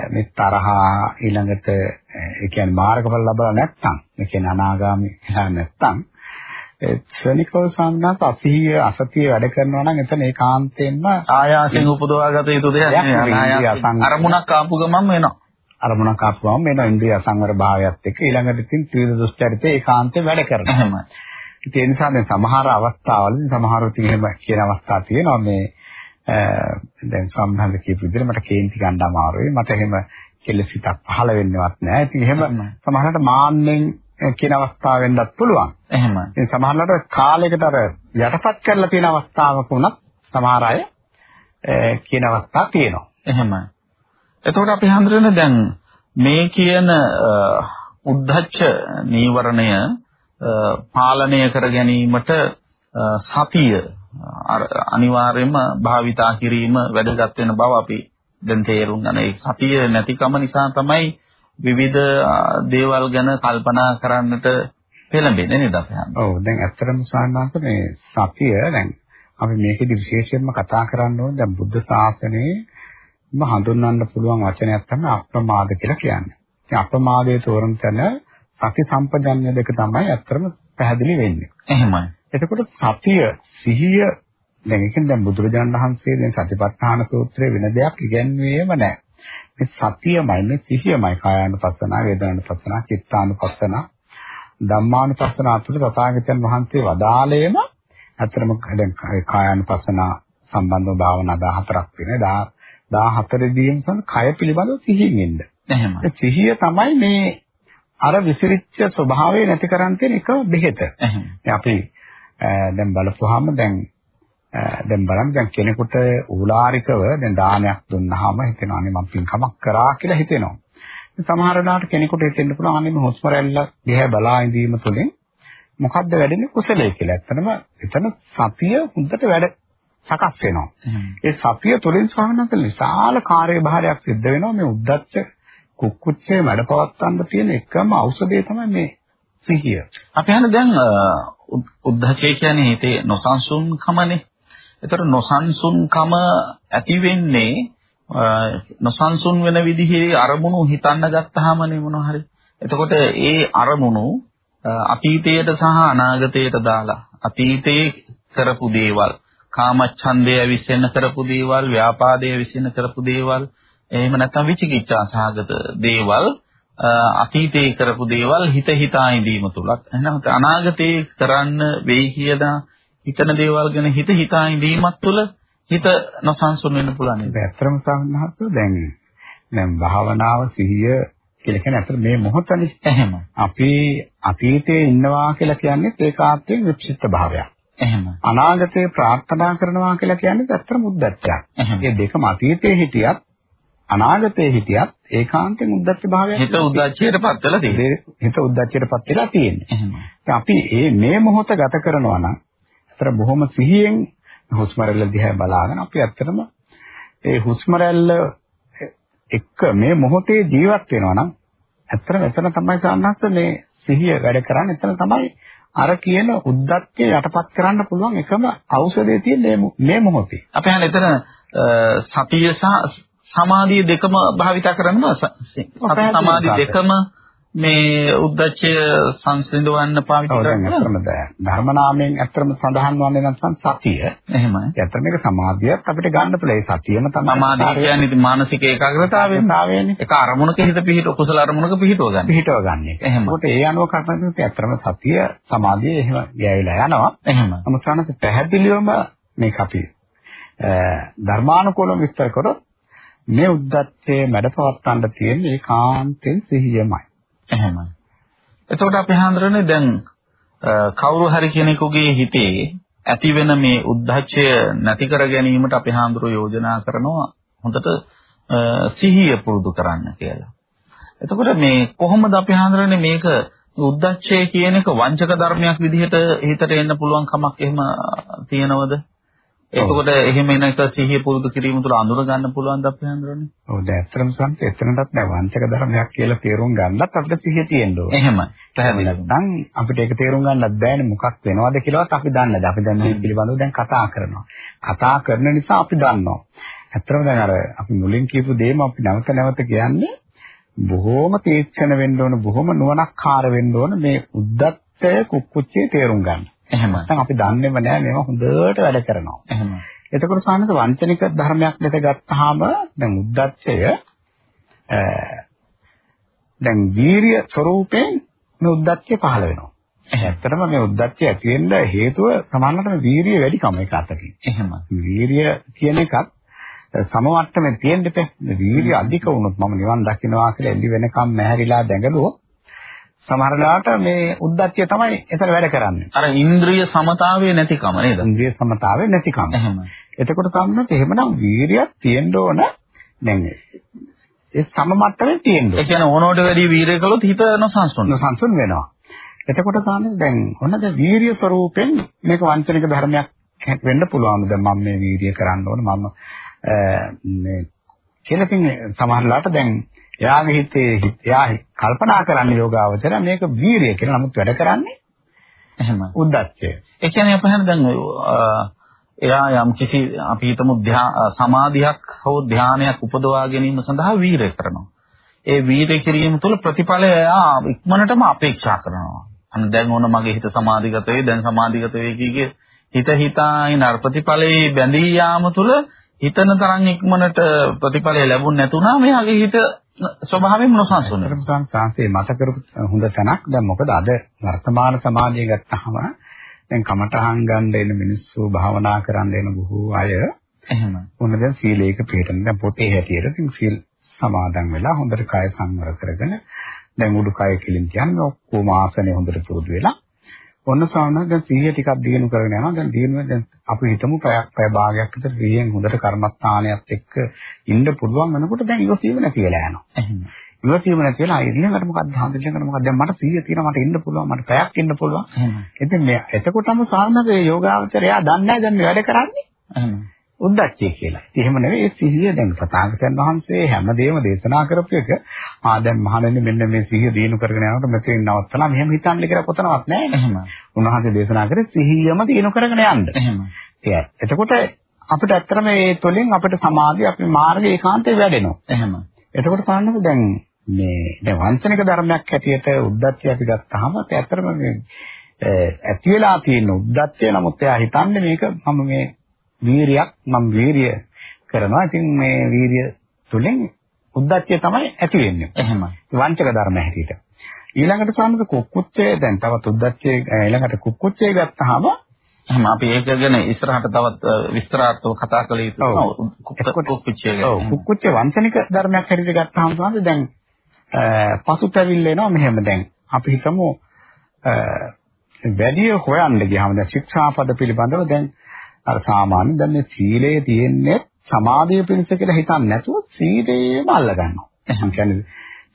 මේ තරහා ඊළඟට ඒ කියන්නේ මාර්ගඵල ලබලා නැත්නම් ඒ කියන්නේ අනාගාමී වෙලා නැත්නම් ක්ෂණිකව සම්නාත අසීය අසතිය වැඩ කරනවා නම් එතන ඒකාන්තයෙන්ම ආයාසයෙන් උපදවාගත යුතු දෙයක් අරමුණක් ආපු ගමන් වෙනවා අරමුණක් ආපු ගමන් වෙනවා ඉන්ද්‍රිය සංවර භාවයත් එක්ක ඊළඟට ඉතින් ත්‍රිවිධ දුස්චරිතේ ඒකාන්තයෙන් වැඩ කරනවා. එහෙමයි. ඒ නිසා දැන් සමහර අවස්ථාවල සමහරව එහෙම කියන අවස්ථා තියෙනවා. මේ දැන් සම්බන්ධ කියපු විදිහට මට කේන්ති ගන්න අමාරුයි. මට එහෙම කෙලසිතක් පහළ වෙන්නේවත් නැහැ ඉතින් එහෙම සමහරකට මාන්නෙන් කියන අවස්ථාව වෙන්නත් පුළුවන්. එහෙම. ඉතින් සමහරවිට කාලයකට අර යටපත් කරලා තියෙන අවස්ථාවක වුණත් සමහර අය කියන අවස්ථා තියෙනවා. එහෙම. එතකොට අපි හඳුනන දැන් මේ කියන උද්ධච්ච නීවරණය පාලනය කර ගැනීමට සතිය අනිවාර්යයෙන්ම භාවිතා කිරීම වැදගත් වෙන බව අපි දැන් තේරුම් ගන්න. ඒ සතිය නැතිකම නිසා තමයි විවිධ දේවල් ගැන කල්පනා කරන්නට පෙළඹෙන්නේ නේද අපි හන්නේ. ඔව් දැන් ඇත්තටම සාමාන්‍යයෙන් මේ සතිය දැන් අපි මේකෙදි විශේෂයෙන්ම කතා කරන්න ඕනේ දැන් බුද්ධ ශාසනයේ හඳුන්වන්න පුළුවන් වචනයක් තමයි අප්‍රමාද කියලා කියන්නේ. ඉතින් අප්‍රමාදයේ තෝරන තැන සති සම්පජන්‍ය දෙක තමයි ඇත්තටම පැහැදිලි වෙන්නේ. එහෙමයි. එතකොට සතිය සිහිය දැන් ඒකෙන් දැන් බුදුරජාණන් වහන්සේ දැන් සතිපට්ඨාන සූත්‍රයේ වෙන දෙයක් ඉගැන්වුවේම නැහැ. මේ සතියමයි මේ සිහියමයි කායානුපස්සනා වේදනානුපස්සනා චිත්තානුපස්සනා ධම්මානුපස්සනා අතර තථාගතයන් වහන්සේ වදාළේම අතරම දැන් කායානුපස්සනා සම්බන්ධව භාවනා 14ක් වෙන 14 දීම සඳ කය පිළිබඳව සිහියෙන් ඉන්න. එහෙම. සිහිය තමයි මේ අර විසිරිච්ච ස්වභාවය නැති කරන් තියෙන එක බෙහෙත. එහෙම. අපි දැන් බලපුවාම දැන් දැන් බලන්න දැන් කෙනෙකුට ඌලාරිකව දැන් දානයක් දුන්නාම හිතෙනවානේ මම පින්කමක් කරා කියලා හිතෙනවා. සමහර වෙලාවට කෙනෙකුට හිතෙන්න පුළුවන් අනේ මේ හොස්ම රැල්ල දිහා බලා ඉඳීම තුළින් මොකද්ද වැඩෙන්නේ කුසලයේ කියලා. ඇත්තටම එතන සතිය හුද්දට වැඩ සකස් වෙනවා. ඒ සතිය තුළින් ස්වාමීන් විශාල කාර්යභාරයක් සිද්ධ වෙනවා මේ උද්දච්ච කුක්කුච්චේ වැඩපවත්තන්න තියෙන එකම ඖෂධය තමයි මේ සිහිය. අපි අහන දැන් උද්දච්චය කියන්නේ හිතේ නොසන්සුන්කමනේ. ඒතර නොසන්සුන්කම ඇති වෙන්නේ නොසන්සුන් වෙන විදිහේ අරමුණු හිතන්න ගත්තාමනේ මොනවා හරි. එතකොට ඒ අරමුණු අතීතයට සහ අනාගතයට දාලා අතීතයේ කරපු දේවල් කාමච්ඡන්දය විශ්ෙන්න කරපු දේවල් ව්‍යාපාදය විශ්ෙන්න කරපු දේවල් එහෙම නැත්නම් විචිකිච්ඡා සහගත දේවල් අතීතයේ කරපු දේවල් හිත හිතා ඉඳීම තුලත් එහෙනම් අනාගතයේ කරන්න වෙයි කියලා හිතන දේවල් ගැන හිත හිතා ඉඳීමත් තුළ හිත නොසන්සුන් වෙන්න පුළුවන් නේද? ඇත්තම සාහනහතු දැන් දැන් භාවනාව සිහිය කියලා කියන්නේ අතට මේ මොහොතනේ. එහෙම. අපි අතීතයේ ඉන්නවා කියලා කියන්නේ ඒකාන්තයෙන් වික්ෂිප්ත භාවයක්. එහෙම. අනාගතේ ප්‍රාර්ථනා කරනවා කියලා කියන්නේ ඇත්තටම උද්දච්චයක්. මේ දෙකම අතීතයේ හිටියත් අනාගතයේ හිටියත් ඒකාන්තයෙන් උද්දච්ච භාවයක්. හිත උද්දච්චයටපත් වෙලා තියෙන්නේ. හිත උද්දච්චයටපත් වෙලා තියෙන්නේ. එහෙම. අපි මේ මොහොත ගත කරනවා නම් අතර බොහොම සිහියෙන් හුස්ම රැල්ල දිහා බලාගෙන අපි ඇත්තටම ඒ හුස්ම රැල්ල එක්ක මේ මොහොතේ ජීවත් වෙනවා නම් ඇත්තටම එතන තමයි සාන්නත් මේ සිහිය වැඩ කරන්නේ එතන තමයි අර කියන උද්දච්චය යටපත් කරන්න පුළුවන් එකම ඖෂධය තියෙන්නේ මේ මොහොතේ. අපි හන්නේ එතන සතිය සහ සමාධිය දෙකම භාවිතා කරනවා. සමාධි දෙකම මේ උද්දච්චය සංසිඳවන්න පාවිච්චි කරනවා. ධර්ම නාමයෙන් ඇත්තම සඳහන් වන්නේ නැත්නම් සතිය. එහෙමයි. ඇත්තට මේක සමාධියක් අපිට ගන්න පුළුවන්. ඒ සතියම තමයි සමාධිය කියන්නේ ඉතින් මානසික ඒකාග්‍රතාවයෙන්. ඒක අරමුණක හිත පිහිට කුසල අරමුණක පිහිටව ගන්න. පිහිටව ගන්න එක. ඒකට ඒ අනුව කරනකොට ඇත්තම සතිය සමාධිය එහෙම ගෑවිලා යනවා. එහෙම. නමුත් සානත් පැහැදිලිවම මේක අපි ධර්මානුකූලව විස්තර කරොත් මේ උද්දච්චයේ මැඩපවත්තන්න තියෙන ඒකාන්තෙන් සිහියමයි. එහෙමයි. එතකොට අපි හඳුරන්නේ දැන් කවුරු හරි කෙනෙකුගේ හිතේ ඇති වෙන මේ උද්ධච්චය නැති කර ගැනීමට අපි හඳුරු යෝජනා කරනවා හොඳට සිහිය පුරුදු කරන්න කියලා. එතකොට මේ කොහොමද අපි හඳුරන්නේ මේක උද්දච්චය කියන එක වංචක ධර්මයක් විදිහට හිතට එන්න පුළුවන් කමක් එහෙම තියනවද? එතකොට එහෙම එන එක සිහිය පුරුදු කිරීම තුළ අඳුර ගන්න පුළුවන් ද අපේ හන්දරනේ? ඔව් දැන් ඇත්තටම සංස එතනටත් දැන් වංචක ධර්මයක් කියලා තේරුම් ගන්නත් අපිට සිහිය තියෙන්න ඕනේ. එහෙමයි. පැහැදිලි. නැත්නම් අපිට ඒක තේරුම් ගන්නත් බෑනේ මොකක් වෙනවද කියලාවත් අපි දන්නේ නැහැ. අපි දැන් මේ පිළිබඳව දැන් කතා කරනවා. කතා කරන නිසා අපි දන්නවා. ඇත්තටම දැන් අර අපි මුලින් කියපු දේම අපි නැවත නැවත කියන්නේ බොහෝම තීක්ෂණ වෙන්න ඕන, බොහෝම නුවණක්කාර වෙන්න ඕන මේ උද්දච්චය කුක්කුච්චේ තේරුම් ගන්න. එහෙම. නැත්නම් අපි දන්නේම නැහැ මේවා හොඳට වැඩ කරනවා. එහෙම. එතකොට සානත වංචනික ධර්මයක් දෙක ගත්තාම දැන් උද්දච්චය දැන් වීරිය ස්වરૂපයෙන් මේ උද්දච්චය පහළ වෙනවා. ඇත්තටම මේ උද්දච්චය ඇති වෙන්න හේතුව සමානටම වීරිය වැඩිකම එක අතකින්. එහෙම. වීරිය කියන එකත් සමවට්ටමේ තියෙන්න එපා. වීරිය අධික වුණොත් මම නිවන් දකින්නවා කියලා එළි වෙනකම් මැහැරිලා දැඟලුවොත් සමහර වෙලාවට මේ උද්දච්චය තමයි එතන වැඩ කරන්නේ. අර ඉන්ද්‍රිය සමතාවයේ නැතිකම නේද? ඉන්ද්‍රිය සමතාවයේ නැතිකම. එහෙම. එතකොට සම්මත එහෙමනම් වීරියක් තියෙන්න ඕන. දැන් ඒ සම මට්ටමේ තියෙන්න ඒ කියන්නේ ඕනෝට වැඩි වීරය කළොත් හිත නොසන්සුන්. නොසන්සුන් වෙනවා. එතකොට සාමාන්‍යයෙන් දැන් ඔන්නද වීරිය ස්වરૂපෙන් මේක වංචනික ධර්මයක් වෙන්න පුළුවන්. දැන් මම මේ වීරිය කරන්න ඕන මම මේ කියලා තින් සමහරලාට දැන් එයාගේ හිතේ එයා කල්පනා කරන්නේ යෝගාවචර මේක වීරිය කියලා නමුත් වැඩ කරන්නේ එහෙම උද්දච්චය. ඒ කියන්නේ අපහන දැන් එයා යම් කිසි අපි හිතමු සමාධියක් හෝ ධානයක් උපදවා ගැනීම සඳහා වීරය කරනවා. ඒ වීරය කිරීම තුළ ප්‍රතිඵලය එයා ඉක්මනටම අපේක්ෂා කරනවා. අන්න දැන් ඕන මගේ හිත සමාධිගත වෙයි දැන් සමාධිගත වෙයි කියගේ හිත හිතා ඉන ප්‍රතිඵලයේ බැඳී යාම තුළ හිතන තරම් ඉක්මනට ප්‍රතිඵලය ලැබුණ නැතුණා මෙයාගේ හිත ස්වභාවයෙන්ම නොසන්සුන් වෙනවා. සංසාරේ මත කරපු හොඳ තැනක් දැන් මොකද අද වර්තමාන සමාජය ගත්තාම දැන් කමඨහං ගන්න එන මිනිස්සු භාවනා කරන්න එන බොහෝ අය එහෙම. මොන දැන් සීලයක පිළිපදින දැන් පොතේ හැටියට ඉතින් සීල් සමාදන් වෙලා හොඳට කය සංවර කරගෙන දැන් උඩුකය කිලින් තියන්නේ ඔක්කොම ආසනේ හොඳට පුරුදු වෙලා ඔන්න සාමාන්‍ය දැන් සිහිය ටිකක් දිනු කරගෙන යනවා. දැන් දිනුවේ දැන් අපි හිතමු පැයක් පැය භාගයක් විතර සිහියෙන් හොඳට කර්මස්ථානයත් එක්ක ඉන්න පුළුවන් වෙනකොට දැන් ඉවසීම නැතිලා යනවා. එහෙම. ඉවසීම නැතිලා ඊළඟට මොකක්ද හඳුනගන්න මොකක්ද දැන් මට සිහිය තියෙනවා මට ඉන්න පුළුවන් මට පැයක් ඉන්න පුළුවන්. ඉතින් මේ එතකොටම සාමාන්‍ය යෝගාවචරයා දන්නේ නැහැ දැන් මේ වැඩ කරන්නේ. උද්දච්චය කියලා. ඉතින් එහෙම නෙවෙයි සිහිය දැන් සතාගතයන් වහන්සේ හැමදේම දේශනා කරපු එක ආ දැන් මහණෙනි මෙන්න මේ සිහිය දිනු කරගෙන යනකොට මෙතෙන් නවත්තලා මෙහෙම හිතන්නේ කියලා කොතනවත් නැහැ. එහෙම. උන්වහන්සේ දේශනා කරේ සිහියම දිනු කරගෙන යන්න. එහෙම. එතකොට අපිට ඇත්තටම මේ තුළින් අපිට සමාධිය අපේ මාර්ගය ඒකාන්තයෙන් වැඩෙනවා. එහෙම. එතකොට සාන්නක දැන් මේ දැන් වංචනික ධර්මයක් හැටියට උද්දච්චය අපි ගත්තාම ඇත්තටම මේ ඇති වෙලා තියෙන උද්දච්චය නමුත් එයා හිතන්නේ මේක මම මේ වීරියක් මම වීරිය කරනවා. ඉතින් මේ වීරිය තුලින් උද්දච්චය තමයි ඇති වෙන්නේ. එහෙමයි. වංචක ධර්ම හැටියට. ඊළඟට සාමද කුක්කුච්චය දැන් තවත් උද්දච්චය ඊළඟට කුක්කුච්චය ගත්තාම එහෙනම් අපි ඒක ගැන ඉස්සරහට තවත් විස්තරාත්මකව කතා කළ යුතු කුක්කුච්චය ගැන. ඔව් කුක්කුච්චය වංචනික ධර්මයක් හැටියට ගත්තාම සාමද දැන් පසුතැවිල්ල එනවා මෙහෙම දැන් අපි හිතමු වැඩි හොයන්න ගියාම දැන් ශික්ෂාපද පිළිබඳව දැන් අර සාමාන්‍ය දැන් මේ සීලය තියෙන්නේ සමාධිය පිණිස කියලා හිතන්නේ නැතුව සීලේම අල්ල ගන්නවා. එහෙනම් කියන්නේ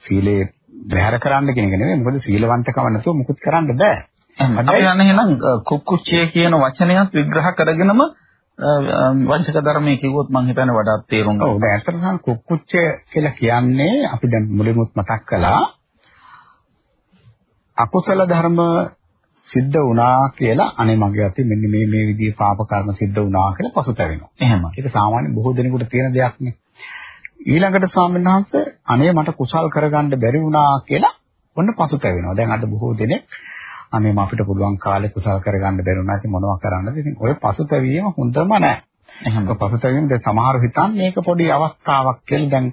සීලේ බැහැර කරන්න කියන එක නෙමෙයි මොකද සීලවන්තකම නැතුව මුකුත් කරන්න බෑ. අපි යන්නේ එහෙනම් කුක්කුච්චය කියන වචනයත් විග්‍රහ කරගෙනම වංචක ධර්මයේ කිව්වොත් මම හිතන්නේ වඩාත් තේරුම් ගන්න. ඔව් දැන් අතරසම් කුක්කුච්චය කියලා කියන්නේ අපි දැන් මුලින්මුත් මතක් කළා අකුසල ධර්ම සිද්ධ වුණා කියලා අනේ මගේ අතේ මෙන්න මේ මේ විදිහේ පාප කර්ම සිද්ධ වුණා කියලා පසුතැවෙනවා. එහෙම. ඒක සාමාන්‍ය බොහෝ දෙනෙකුට තියෙන දෙයක් නේ. ඊළඟට ස්වාමීන් වහන්සේ අනේ මට කුසල් කරගන්න බැරි වුණා කියලා ඔන්න පසුතැවෙනවා. දැන් අද බොහෝ දෙනෙක් අනේ මම අපිට පුළුවන් කාලේ කුසල් කරගන්න බැරි වුණා ඉතින් මොනවා කරන්නද? ඉතින් ඔය පසුතැවීම හොඳම නැහැ. එහෙම. පසුතැවීම දැන් සමහර හිතන්නේ මේක පොඩි අවස්ථාවක් කියලා දැන්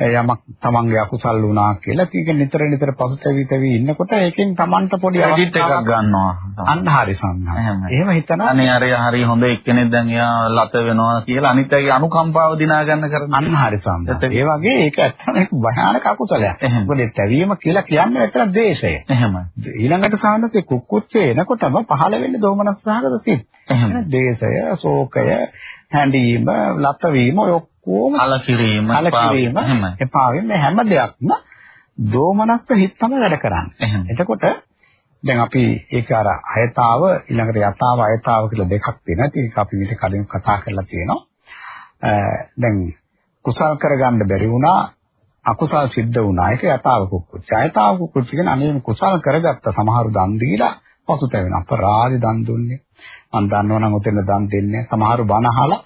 යමක් තමන්ගේ අකුසල් වුණා කියලා ඒක නිතර නිතර පසුතැවි තැවි ඉන්නකොට ඒකෙන් තමන්ට පොඩි ක්‍රෙඩිට් එකක් ගන්නවා. අන්න හරි සම්මා. එහෙම හිතන අනේ අර හරි හොඳ එක්කෙනෙක් දැන් එයා ලත වෙනවා කියලා අනිත් අයගේ අනුකම්පාව දිනා ගන්න කරන. අන්න හරි සම්මා. ඒ වගේ ඒක ඇත්තම භයානක අකුසලයක්. මොකද තැවීම කියලා කියන්නේ ඇත්තට ද්වේෂය. එහෙමයි. ඊළඟට සාහනසේ කුක්කුච්චේ එනකොටම පහළ වෙන්නේ දෝමනස් සහගත සිත්. එහෙම. ද්වේෂය, ශෝකය, හැඬීම, ලත වීම ඔය ඔක්කොම කලකිරීම, කලකිරීම. එපා වෙන හැම දෙයක්ම දෝමනස්ස හිත තමයි වැඩ කරන්නේ. එතකොට දැන් අපි ඒක අර අයතාව ඊළඟට යතාව අයතාව කියලා දෙකක් තියෙනවා. ඒක අපි මේක කලින් කතා කරලා තියෙනවා. දැන් කුසල් කරගන්න බැරි වුණා අකුසල් සිද්ධ වුණා. ඒක යතාව කුක්කුච්ච. අයතාව කුක්කුච්ච කියන්නේ අනේ කුසල් කරගත්ත සමහරු දන් දීලා පසුතැවෙන අපරාධ දන් දුන්නේ. මම දන්නවනම් උතෙන් දන් දෙන්නේ. සමහරු බණ අහලා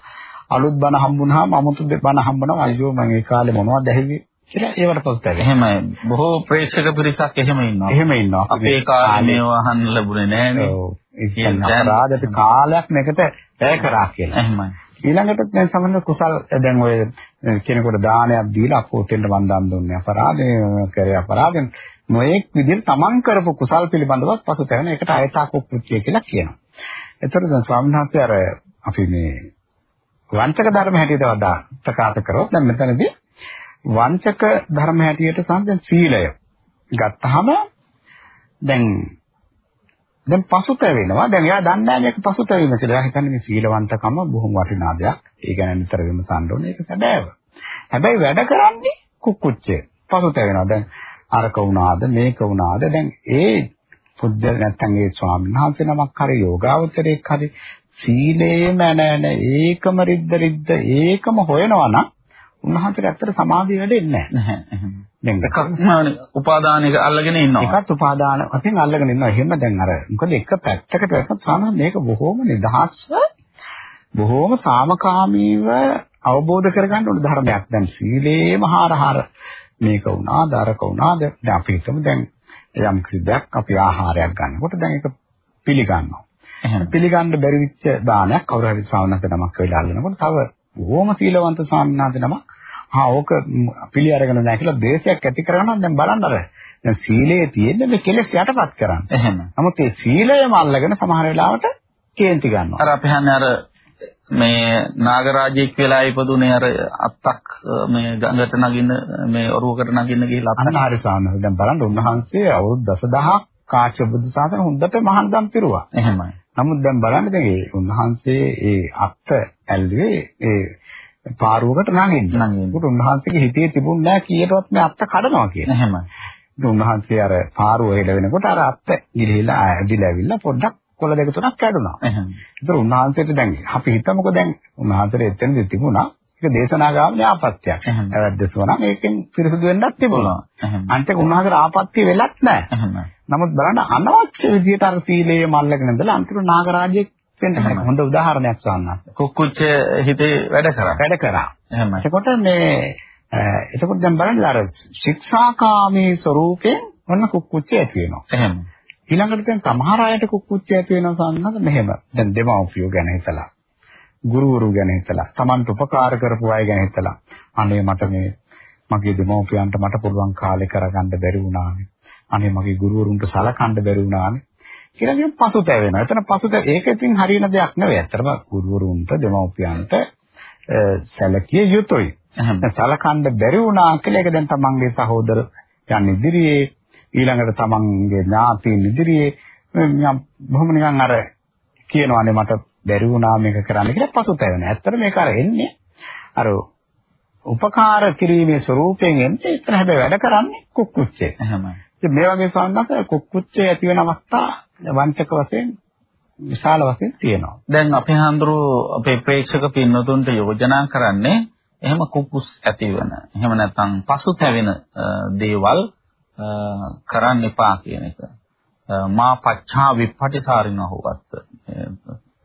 අලුත් බණ හම්බුනහම 아무තු බණ හම්බනවා අයියෝ මම ඒ කාලේ මොනවද ඇහිවි කියලා ඒවට පොස්තයි. එහෙමයි. බොහෝ ප්‍රේක්ෂක පිරිසක් එහෙම ඉන්නවා. එහෙම ඉන්නවා. අපේ කාලේ මේව අහන්න ලැබුණේ කියන්නේ අපරාධයට කාලයක් මේකට වැය කරා කියලා. එහෙමයි. ඊළඟට දැන් සමහර කුසල් දැන් ඔය කෙනෙකුට දානයක් දීලා අපෝතෙන්ට වන්දන් දුන්නේ අපරාධය කරේ අපරාධෙන් නොඑක් විදිහට තමන් කරපු කුසල් පිළිබඳව පසුතැවෙන එකට අයතාකුප්පුච්චිය කියලා කියනවා. එතකොට දැන් ස්වාමීන් වහන්සේ අර අපි මේ වංචක ධර්ම හැටියට වඩා ප්‍රකාශ කරොත් දැන් මෙතනදී වංචක ධර්ම හැටියට සම්දෙන් සීලය ගත්තාම දැන් දැන් පසුතැවෙනවා දැන් එයා දන්නේ නැහැ මේක පසුතැවීම කියලා. එයා හිතන්නේ මේ සීලවන්තකම බොහොම වටිනා දෙයක්. ඒ ගැන නිතර විමසන්න ඕනේ ඒක සැබෑව. හැබැයි වැඩ කරන්නේ කුක්කුච්චේ. පසුතැවෙනවා. දැන් අරක වුණාද මේක වුණාද දැන් ඒ පුද්ගල නැත්තම් ඒ ස්වාමීන් වහන්සේ නමක් හරි යෝගාවචරයක් හරි සීලේම නැන ඒකම රිද්ද රිද්ද ඒකම හොයනවා නම් උන්වහන්සේට ඇත්තට සමාධිය වැඩෙන්නේ නැහැ. දැන් එකක්ම උපාදානයක අල්ලගෙන ඉන්නවා. එකත් උපාදාන වශයෙන් අල්ලගෙන ඉන්නවා. එහෙම දැන් අර මොකද එක පැත්තකට වැටුනොත් සාමාන්‍ය මේක බොහොම නිදහස්ව බොහොම සාමකාමීව අවබෝධ කරගන්න ඕන ධර්මයක්. දැන් සීලේම හාරහාර මේක වුණාද අරක වුණාද දැන් අපි හිතමු දැන් යම් කිසි දෙයක් අපි ආහාරයක් ගන්නකොට දැන් ඒක පිළිගන්නවා. පිළිගන්න බැරි වෙච්ච දානයක් කවුරු හරි ශ්‍රාවණක නමක් වෙලා අල්ලනකොට තව බොහොම සීලවන්ත වහන්සේ නමක් ආ ඕක පිළි අරගෙන නැහැ කියලා දේශයක් ඇති කරගන්න දැන් බලන්න අර දැන් සීලයේ තියෙන්නේ මේ කෙලෙස් යටපත් කරන්න. එහෙම. නමුත් ඒ සීලයම අල්ලගෙන සමහර වෙලාවට කේන්ති ගන්නවා. අර අපි හන්නේ අර මේ නාගරාජයෙක් වෙලා ඉපදුනේ අර අත්තක් මේ ගඟට නගින්න මේ ඔරුවකට නගින්න ගිහිල්ලා අන්න හරි සාමහ දැන් බලන්න උන්වහන්සේ අවුරුදු දසදහක් කාශ්‍යප බුදු සාසන හොඳට මහානදම් පිරුවා. එහෙමයි. නමුත් දැන් බලන්න දැන් ඒ උන්වහන්සේ ඒ අත්ත ඇල්ලුවේ ඒ පාරුවකට නගින්න. නගින්න. උන්වහන්සේගේ හිතේ තිබුණ නැහැ කීයටවත් මේ අත්ත කඩනවා කියලා. එහෙමයි. උන්වහන්සේ අර පාරුව හෙල වෙනකොට අර අත්ත ගිලිහිලා ඇදිලා ඇවිල්ලා පොඩ්ඩක් කොළ දෙක තුනක් කැඩුනා. එහෙනම්. ඒතර උන්වහන්සේට දැන් අපි හිතමුකෝ දැන් උන්වහන්සේට එතනදි තිබුණා ඒක දේශනා ගාමනේ ආපත්‍යක්. වැද්දසුවනම් ඒකෙන් පිරිසුදු වෙන්නත් තිබුණා. අන්තික උන්වහන්සේට ආපත්‍ය වෙලත් නැහැ. නමුත් බලන්න අනවශ්‍ය විදියට අර සීලයේ මල්ලගෙන ඉඳලා අන්තිම නාගරාජ්‍යයක් වෙන්න හොඳ උදාහරණයක් සාන්නත්. කුක්කුච්ච හිතේ වැඩ කරා. වැඩ කරා. එහෙමයි. එතකොට මේ එතකොට දැන් බලන්න අර ශික්ෂාකාමී ස්වરૂපයෙන් ඔන්න කුක්කුච්ච ඇති වෙනවා. එහෙම. ඊළඟට දැන් සමහර අයට කුක්කුච්ච ඇති වෙනවා සාන්නත් මෙහෙම. දැන් දෙමව්පියෝ ගැන හිතලා. ගුරුවරු ගැන හිතලා. Tamanට උපකාර කරපු අය ගැන හිතලා. අනේ මට මේ මගේ දෙමව්පියන්ට මට පුළුවන් කාලේ කරගන්න බැරි වුණානේ. අනේ මගේ ගුරුවරුන්ට සලකන්න බැරි වුණානේ. කියලා කියන පසුතැවෙනවා. එතන පසුතැ ඒක ඉතින් හරියන දෙයක් නෙවෙයි. ඇත්තටම ගුරුවරුන්ට දෙමව්පියන්ට සැලකිය යුතුයි. සලකන්න බැරි වුණා කියලා ඒක දැන් තමන්ගේ සහෝදර යන් ඉදිරියේ ඊළඟට තමන්ගේ ඥාතීන් ඉදිරියේ බොහොම නිකන් අර කියනවානේ මට බැරි වුණා මේක කරන්න කියලා පසුතැවෙන. ඇත්තට මේක අර එන්නේ අර උපකාර කිරීමේ ස්වરૂපයෙන් එන්නේ ඉතින් හැබැයි වැඩ කරන්නේ කුක්කුච්චේ. එහෙමයි. ඉතින් මේ වගේ සම්මත කුක්කුච්චේ ඇති වෙන අවස්ථා වංචක වශයෙන් විශාල වශයෙන් තියෙනවා. දැන් අපේ හඳුරු අපේ ප්‍රේක්ෂක පින්නතුන්ට යෝජනා කරන්නේ එහෙම කුකුස් ඇතිවන එහෙම නැත්නම් පසුතැවෙන දේවල් කරන්න එපා කියන එක. මා පච්චා විපටිසාරින හොවත්.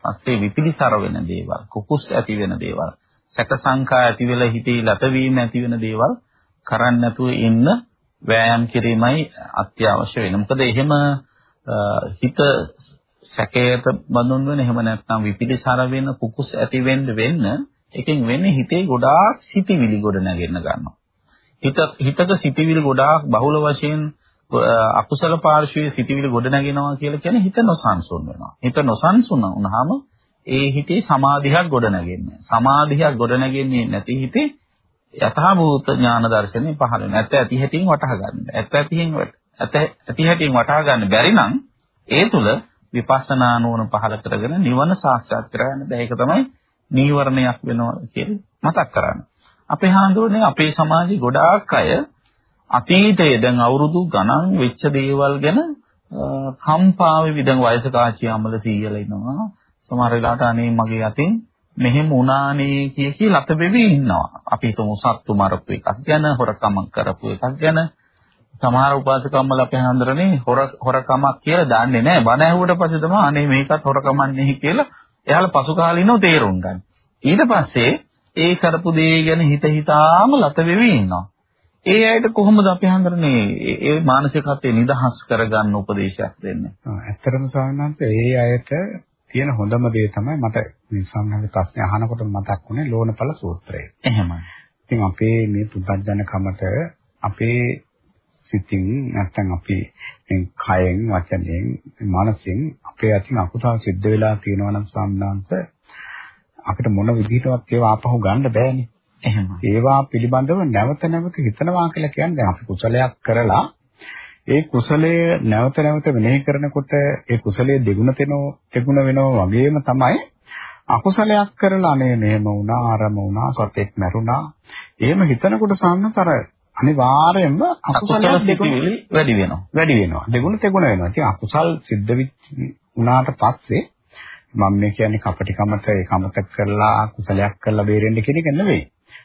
පස්සේ විපිලිසර වෙන දේවල්, කුකුස් ඇති වෙන දේවල්, සැක සංකා ඇති වෙලා හිතේ ලතවීම ඇති වෙන දේවල් කරන්න නැතුව ඉන්න වෑයම් කිරීමයි අත්‍යවශ්‍ය වෙන්නේ. මොකද එහෙම හිත සැකයට බඳුන් වෙන එහෙම නැත්නම් විපිලිසර වෙන කුකුස් ඇති වෙන්න වෙන්න එකෙන් වෙන්නේ හිතේ ගොඩාක් සිතිවිලි ගොඩ නැගෙන්න ගන්නවා. හිත හිතක සිතිවිලි ගොඩාක් බහුල වශයෙන් අකුසල පාර්ශ්වයේ සිටිවිලි ගොඩ නැගෙනවා කියලා කියන්නේ හිත නොසන්සුන් වෙනවා. හිත නොසන්සුන් වුණාම ඒ හිතේ සමාධියක් ගොඩ නැගෙන්නේ. සමාධියක් ගොඩ නැගෙන්නේ නැති හිතේ යථාභූත ඥාන දර්ශනේ පහළ වෙනවා. ඇත්ත ඇති හැටියෙන් වටහා ගන්න. ඇත්ත ඇතියෙන් ඇත්ත ඇති හැටියෙන් වටහා ගන්න බැරි නම් ඒ තුල විපස්සනා නුවණ පහළ කරගෙන නිවන සාක්ෂාත් කරගන්න බෑ. ඒක තමයි නීවරණයක් වෙනවා කියලා මතක් කරගන්න. අපේ හාමුදුරනේ අපේ සමාජයේ ගොඩාක් අය අතීතයේ දැන් අවුරුදු ගණන් වෙච්ච දේවල් ගැන කම්පාවේ විදන් වයසක ආච්චි අම්මල සීයලා ඉන්නවා. සමහර වෙලාවට අනේ මගේ අතින් මෙහෙම වුණානේ කිය කී ලත බෙවි ඉන්නවා. අපි හිතමු සත්තු මරපු එකක් ගැන, හොරකම කරපු එකක් ගැන. සමහර උපාසකම්මල අපේ හන්දරනේ හොර හොරකමක් කියලා දන්නේ නැහැ. බණ ඇහුවට පස්සේ තමයි අනේ මේකත් හොරකමක් නෙහි කියලා එයාලා පසු කාලිනව තේරුම් ගන්න. ඊට පස්සේ ඒ කරපු දේ ගැන හිත හිතාම ලත වෙවි ඉන්නවා. ඒ අයට කොහොමද අපි හඳුනන්නේ ඒ මානසිකත්වයේ නිදහස් කරගන්න උපදේශයක් දෙන්නේ? ඇත්තටම ස්වාමීන් ඒ අයට තියෙන හොඳම දේ තමයි මට මේ සම්මානගේ ප්‍රශ්නේ අහනකොට මතක් වුණේ ලෝණපල සූත්‍රය. එහෙමයි. ඉතින් අපේ මේ පුද්ගජන කමට අපේ සිතින් නැත්නම් අපි මේ කයෙන් වචනයෙන් මනසෙන් අපේ අතින් අකුසල් සිද්ධ වෙලා තියෙනවා නම් සම්මානස අපිට මොන විදිහටවත් ඒවා ආපහු ගන්න බෑනේ. එහෙම. ඒවා පිළිබඳව නැවත නැවත හිතනවා කියලා කියන්නේ අපි කුසලයක් කරලා ඒ කුසලය නැවත නැවත මෙනෙහි කරනකොට ඒ කුසලයේ දෙගුණ තෙනෝ තෙගුණ වෙනවා වගේම තමයි අකුසලයක් කරලා මේ මෙහෙම වුණා අරම වුණා සතෙක් මැරුණා එහෙම හිතනකොට සාන්නතර අනිවාර්යයෙන්ම අකුසල සිතිවිලි වැඩි වෙනවා වැඩි වෙනවා දෙගුණ තෙගුණ වෙනවා ඉතින් අකුසල් සිද්ධ වුණාට පස්සේ මම මේ කියන්නේ කපටිකමට ඒ කමත කරලා කුසලයක් කරලා බේරෙන්න කියන එක නෙවෙයි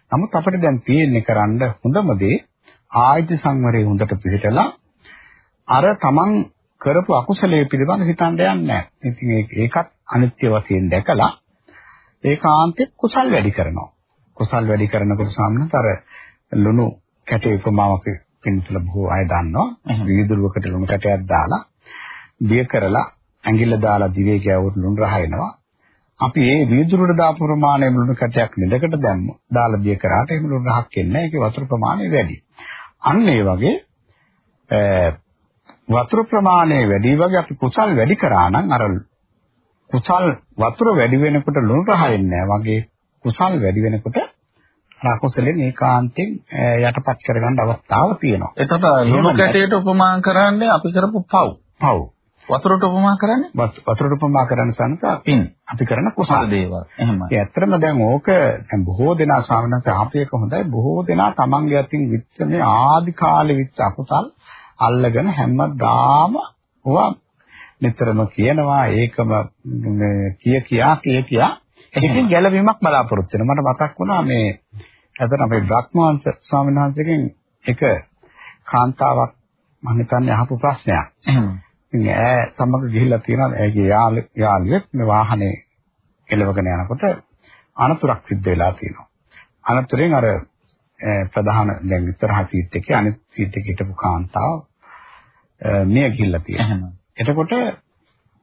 නමුත් අපිට දැන් තියෙන්නේ කරන්න හොඳම දේ ආයත සංවරයේ හොඳට පිළිතලා අර තමන් කරපු අකුසලයේ පිළිබඳ හිතන්න යන්නේ නැහැ. ඉතින් ඒකත් අනිත්‍ය වශයෙන් දැකලා ඒකාන්තේ කුසල් වැඩි කරනවා. කුසල් වැඩි කරනකොට සාමනත අර ලුණු කැටේ උපමාවක පින්තුල බොහෝ අය දන්නවා. විදුරුවකට ලුණු කැටයක් දාලා දිය කරලා ඇඟිල්ල දාලා දිවේ ගෑවුවොත් ලුණු රහ එනවා. අපි ඒ වීදුරුවට දාපු ප්‍රමාණය ලුණු කැටයක් නිදකට දැම්ම දාලා දිය කරාට එහෙම ලුණු රහක් එන්නේ නැහැ. ඒකේ වතුර ප්‍රමාණය වැඩි. අන්න ඒ වගේ වතුර ප්‍රමාණය වැඩි වගේ අපි කුසල් වැඩි කරා නම් අර කුසල් වතුර වැඩි වෙනකොට ලුණු රහ එන්නේ වගේ කුසල් වැඩි වෙනකොට අකුසලෙන් ඒකාන්තයෙන් යටපත් කරගන්න අවස්ථාව තියෙනවා. එතකොට ලුණු කැටයට උපමා කරන්නේ අපි කරපු පව්. පව්. වතුරට උපමා කරන්නේ? වතුරට උපමා කරන සනක පින්. අපි කරන කුසල දේවල්. එහෙමයි. ඒ ඇත්තටම දැන් ඕක දැන් බොහෝ දෙනා ස්වාමීන් වහන්සේ හොඳයි බොහෝ දෙනා තමන්ගේ අතින් විච්ච මේ ආදි කාලේ විච්ච අකුසල් අල්ලගෙන හැමදාම ඕවා නිතරම කියනවා ඒකම කිය කියා කිය කියා ඒකෙන් ගැලවීමක් බලාපොරොත්තු වෙනවා මට මතක් වුණා මේ අතන අපේ බ්‍රහ්මවංශ ස්වාමීන් වහන්සේගෙන් එක කාන්තාවක් මම හිතන්නේ අහපු ප්‍රශ්නයක්. ඉතින් ඈ සමග ගිහිල්ලා තියෙනවා ඇගේ යාළුවෙක් මේ වාහනේ එලවගෙන යනකොට අනතුරක් සිද්ධ වෙලා තියෙනවා. අනතුරෙන් අර ප්‍රධාන දැන් ඉස්සරහ සීට් එකේ අනිත් සීට් එකේ හිටපු කාන්තාව මිය ගිහිල්ලා තියෙනවා. එතකොට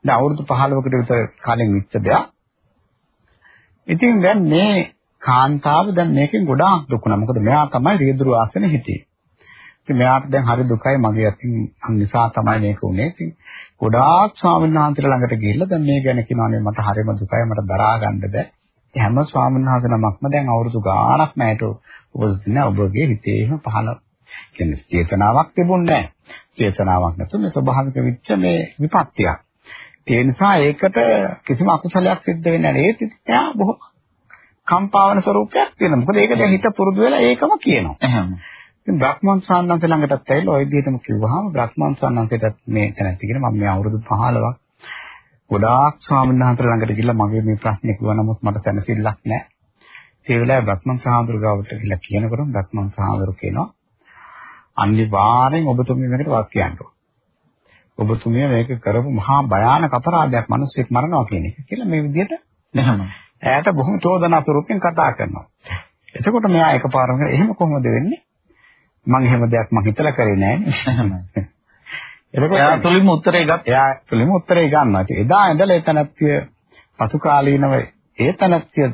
දැන් අවුරුදු 15කට විතර කලින් විච්ච දෙයක්. ඉතින් දැන් මේ කාන්තාව දැන් මේකෙන් ගොඩාක් දුක් වුණා. මොකද මෙයා තමයි රියදුරු ආසනේ හිටියේ. ඉතින් මෙයාට දැන් හරි දුකයි මගේ අතින් නිසා තමයි මේක උනේ. ඉතින් ගොඩාක් ස්වාමීන් වහන්සේලා ළඟට ගිහිල්ලා දැන් මේ ගැන කියනවානේ මට හරිම දුකයි මට දරා ගන්න බෑ. හැම ස්වාමීන් වහන්සේ නමක්ම දැන් අවුරුදු ගාණක් නැයට උපදින ඔබගේ හිතේ එහෙම පහළ කියන්නේ චේතනාවක් තිබුණේ නැහැ. චේතනාවක් නැතු මේ ස්වභාවික විච්ච මේ විපත්තියක්. ඒ නිසා ඒකට කිසිම අකුසලයක් සිද්ධ වෙන්නේ නැහැ. ඒත් එයා බොහොම කම්පාවන ස්වરૂපයක් තියෙනවා. මොකද ඒක දැන් හිත පුරුදු වෙලා ඒකම කියනවා. ඉතින් බ්‍රහ්මන් සාන්නන්ත ළඟටත් ඇවිල්ලා ওই විදිහටම කිව්වහම බ්‍රහ්මන් සාන්නන්තට මේ තැනත් කියන මම මේ අවුරුදු 15ක් ගොඩාක් ස්වාමීන් වහන්සේ ළඟට ගිහිල්ලා මගේ මේ ප්‍රශ්නේ කිව්වා නමුත් මට තැනසිල්ලක් නැහැ. ඒ වෙලාවේ බ්‍රහ්මන් සාහඳුර ගාවට ගිහිල්ලා කියනකොට බ්‍රහ්මන් සාහඳුර කියනවා අනිවාර්යෙන් ඔබතුමිය මේකට වාක් කියන්න ඔබතුමිය මේක කරපු මහා භයානක අපරාධයක් මිනිස්සෙක් මරනවා කියන එක කියලා මේ විදිහට එහෙම. ඈට බොහොම චෝදනා ස්වරූපයෙන් කතා කරනවා. එතකොට මෙයා එකපාරම එහෙම කොහොමද වෙන්නේ? මම එහෙම දෙයක් මම හිතලා කරේ නෑනේ. එතකොට එයා තුලින්ම උත්තරේ ගත්තා. එයා තුලින්ම උත්තරේ ගන්නවා. එදා ඉඳලා ඒ තනත්තිය පසු කාලීනව ඒ තනත්තිය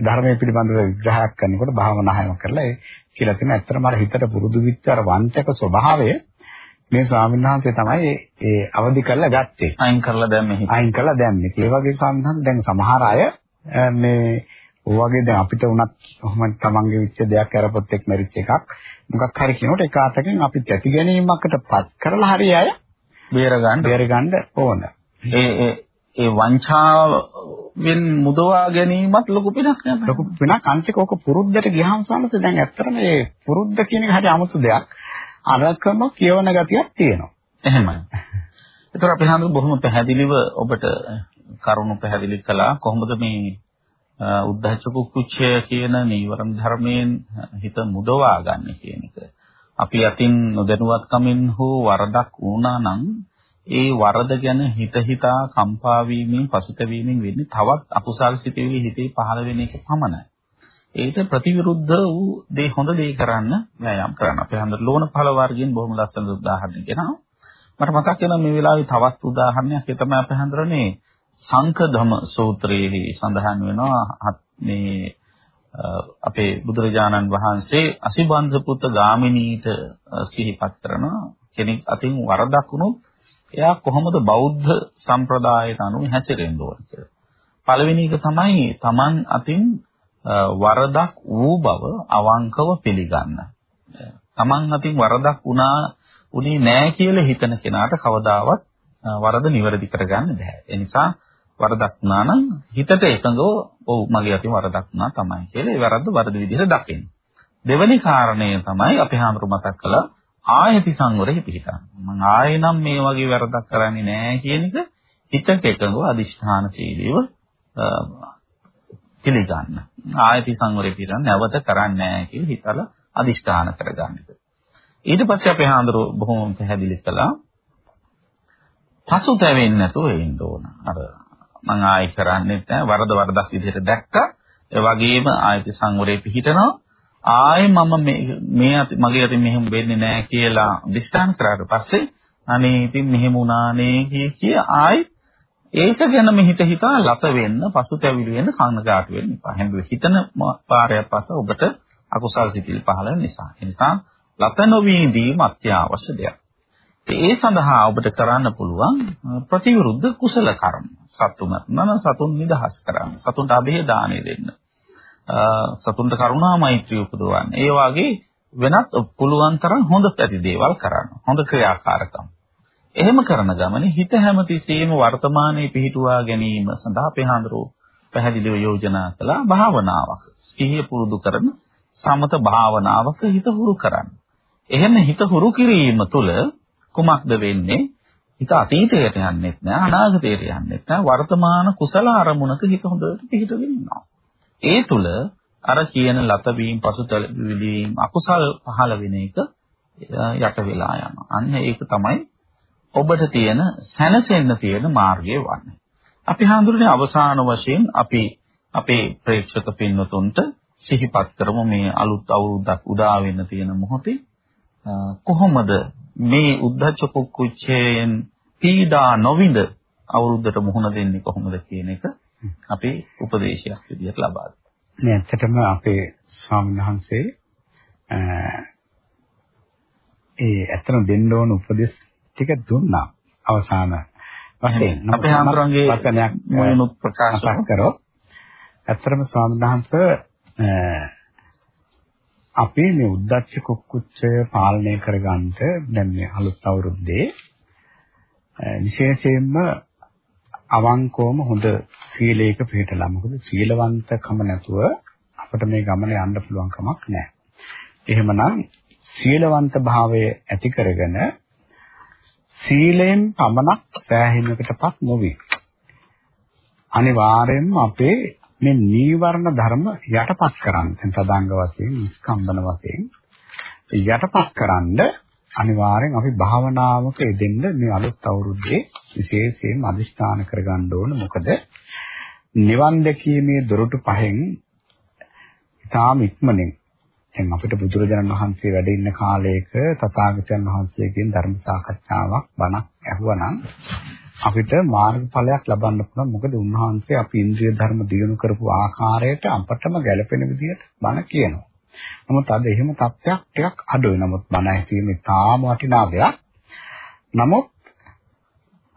ධර්මයේ පිළිබඳව විග්‍රහයක් කරනකොට භාවනායම කරලා ඒ කියලා තියෙන ඇත්තටම අර හිතට පුරුදු විච්ච අර වංචක ස්වභාවය මේ ස්වාමීන් වහන්සේ තමයි ඒ අවදි කරලා ගත්තේ. අයින් කරලා දැම්මේ. අයින් කරලා දැම්මේ. ඒ වගේ ස්වාමීන් වහන්සේ දැන් සමහර අය මේ වගේ දැන් අපිට උනත් ඔහොම තමන්ගේ විච්ච දෙයක් කරපොත් එක් මැරිච් එකක් මොකක් හරි කියනකොට එක අතකින් අපි තැති ගැනීමකටපත් කරලා හරි අය බේර ගන්න බේර ගන්න ඕන. ඒ ඒ ඒ වංචාවෙන් මුදවා ගැනීමත් ලොකු පිනක් නේද? ලොකු පිනක් අන්තික ඕක පුරුද්දට ගියාම සමහරවිට දැන් ඇත්තටම මේ පුරුද්ද කියන එක හරි 아무තු දෙයක්. අරකම කියවන ගතියක් තියෙනවා. එහෙමයි. ඒතර අපි හඳු බොහොම පැහැදිලිව ඔබට කරුණු පැහැදිලි කළා කොහොමද මේ උද්ධච්ච කුච්චය කියන නීවරණ ධර්මයෙන් හිත මුදවා ගන්න කියන එක. අපි අතින් නොදැනුවත්කමින් හෝ වරදක් වුණා නම් ඒ වරද ගැන හිත හිතා කම්පා වීමෙන් පසුතැවීමෙන් වෙන්නේ තවත් අකුසල් සිතෙවිලි හිතේ පහළ වෙන එක පමණයි. ඒට ප්‍රතිවිරුද්ධ වූ දේ හොඳ දේ කරන්න වෑයම් කරන්න. අපේ හන්දර ලෝණ පහළ වර්ගයෙන් බොහොම ලස්සන උදාහරණයක් දෙනවා. මට මතක් වෙනවා මේ වෙලාවේ තවත් උදාහරණයක් ඒ තමයි අපේ හන්දරනේ සංකධම සූත්‍රයේ සඳහන් වෙනවා මේ අපේ බුදුරජාණන් වහන්සේ අසිබන්ධ පුත් ගාමිනීට සිහිපත් කරන කෙනෙක් අතින් වරදක් වුණොත් එයා කොහොමද බෞද්ධ සම්ප්‍රදායට අනුව හැසිරෙන්න ඕන කියලා. පළවෙනි එක තමයි Taman අතින් වරදක් වූ බව අවංකව පිළිගන්න. Taman අතින් වරදක් වුණා උනේ නෑ කියලා හිතන කෙනාට කවදාවත් වරද නිවැරදි කරගන්න බෑ. ඒ නිසා වරදක් වුණා නම් හිතට එකඟව ඔව් මගේ අතින් වරදක් වුණා තමයි කියලා ඒ වරද්ද වරද විදිහට දකින්න. දෙවෙනි කාරණය තමයි අපි හාමුදුරු මතක් කළා ආයති සංවරෙහි පිහිටන්න. මම ආයෙ නම් මේ වගේ වැරදක් කරන්නේ නැහැ කියන එක හිතට එකඟව අදිෂ්ඨාන ශීලීව පිළිගන්න. ආයති සංවරෙහි පිහිටන්න නැවත කරන්නේ නැහැ කියලා හිතලා අදිෂ්ඨාන කරගන්න එක. ඊට පස්සේ අපේ හාමුදුරු බොහොම පැහැදිලි කළා පසුතැවෙන්නේ නැතුව ඉන්න ඕන. අර මම ආයෙ කරන්නේ නැහැ වරද වරදක් විදිහට දැක්කා. ඒ වගේම ආයති සංවරේ පිහිටනවා. ආයෙ මම මේ මේ මගේ අතින් මෙහෙම වෙන්නේ නැහැ කියලා දිස්ත්‍රාන් කරාට පස්සේ අනේ ඉතින් මෙහෙම වුණානේ කිය කිය ආයෙ ඒක ගැන මෙහිත හිතා ලත වෙන්න පසුතැවිලි වෙන්න කනගාටු වෙන්න එපා. හැබැයි හිතන පාරයක් පස්ස ඔබට අකුසල් සිතිල් පහළ වෙන නිසා. ඒ නිසා ලත නොවීදීම අත්‍යවශ්‍ය දෙයක්. ඒ සඳහා ඔබට කරන්න පුළුවන් ප්‍රතිවිරුද්ධ කුසල කර්ම. සතුම නම සතුන් නිදහස් කරන්න. සතුන්ට අභේ දාණය දෙන්න. සතුන්ට කරුණා මෛත්‍රිය උපදවන්න. ඒ වගේ වෙනත් පුළුවන් තරම් හොඳ පැති දේවල් කරන්න. හොඳ ක්‍රියාකාරකම්. එහෙම කරන ගමනේ හිත හැමතිස්සෙම වර්තමානයේ පිහිටුවා ගැනීම සඳහා අපේ හඳුරෝ පැහැදිලිව යෝජනා කළා භාවනාවක්. සිහිය පුරුදු කරන සමත භාවනාවක හිත හුරු කරන්න. එහෙම හිත හුරු කිරීම තුළ කුමක්ද වෙන්නේ? හිත අතීතයට යන්නෙත් නෑ අනාගතයට යන්නෙත් නෑ වර්තමාන කුසල අරමුණක හිත හොඳට පිහිටගෙන ඉන්නවා. ඒ තුල අර කියන ලතවීම පසුතැවිලීම් අකුසල් පහළ වෙන එක යට වෙලා යනවා. අන්න ඒක තමයි ඔබට තියෙන සැනසෙන්න තියෙන මාර්ගය වන්නේ. අපි හඳුරන්නේ අවසාන වශයෙන් අපි අපේ ප්‍රේක්ෂක පින්වතුන්ට සිහිපත් කරමු මේ අලුත් අවුරුද්දක් උදා වෙන්න තියෙන මොහොතේ කොහොමද මේ උද්දච්ච කුච්චයෙන් පීඩා නොවිඳ අවුරුද්දට මුහුණ දෙන්නේ කොහොමද කියන එක අපේ උපදේශයක් විදිහට ලබා දෙනවා. නේ ඇත්තටම අපේ ස්වාමීන් වහන්සේ ඒ ඇත්තම දෙන්න ඕන උපදේශ ටික දුන්නා අවසාන වශයෙන්. අපේ හාමුදුරන්ගේ මුලිනුත් ප්‍රකාශ කරොත් ඇත්තටම ස්වාමීන් වහන්සේ අපි මේ උද්දච්ච කුක්කුච්චය පාලනය කරගන්න දැන් මේ අලුත් අවුරුද්දේ විශේෂයෙන්ම අවංකවම හොඳ සීලයක පිළිපදලා. මොකද සීලවන්තකම නැතුව අපිට මේ ගමන යන්න පුළුවන් කමක් නැහැ. එහෙමනම් සීලවන්ත භාවය ඇති කරගෙන සීලෙන් පමණක් සෑහීමකටපත් නොවි. අනිවාර්යයෙන්ම අපේ මේ නීවරණ ධර්ම යටපත් කරන්න. දැන් තදාංග වශයෙන්, නිස්කම්බන වශයෙන් යටපත් කරන්න අනිවාර්යෙන් අපි භාවනාවක යෙදෙන්න මේ අලුත් අවුරුද්දේ විශේෂයෙන් අදිස්ථාන කරගන්න ඕන. මොකද නිවන් දැකීමේ දොරටු පහෙන් ඉතාම ඉක්මනින් දැන් අපිට බුදුරජාණන් වහන්සේ වැඩ ඉන්න කාලයක තථාගතයන් වහන්සේගෙන් ධර්ම සාකච්ඡාවක් බණක් ඇහුවනම් අපිට මාර්ගඵලයක් ලබන්න පුළුවන් මොකද උන්වහන්සේ අපි ඉන්ද්‍රිය ධර්ම දියුණු කරපු ආකාරයට අපටම ගැළපෙන විදිහට බණ කියනවා. නමුත් අද එහෙම තත්ත්වයක් ටිකක් අඩුයි. නමුත් බණ ඇසීමේ තාම වටිනා දෙයක්. නමුත්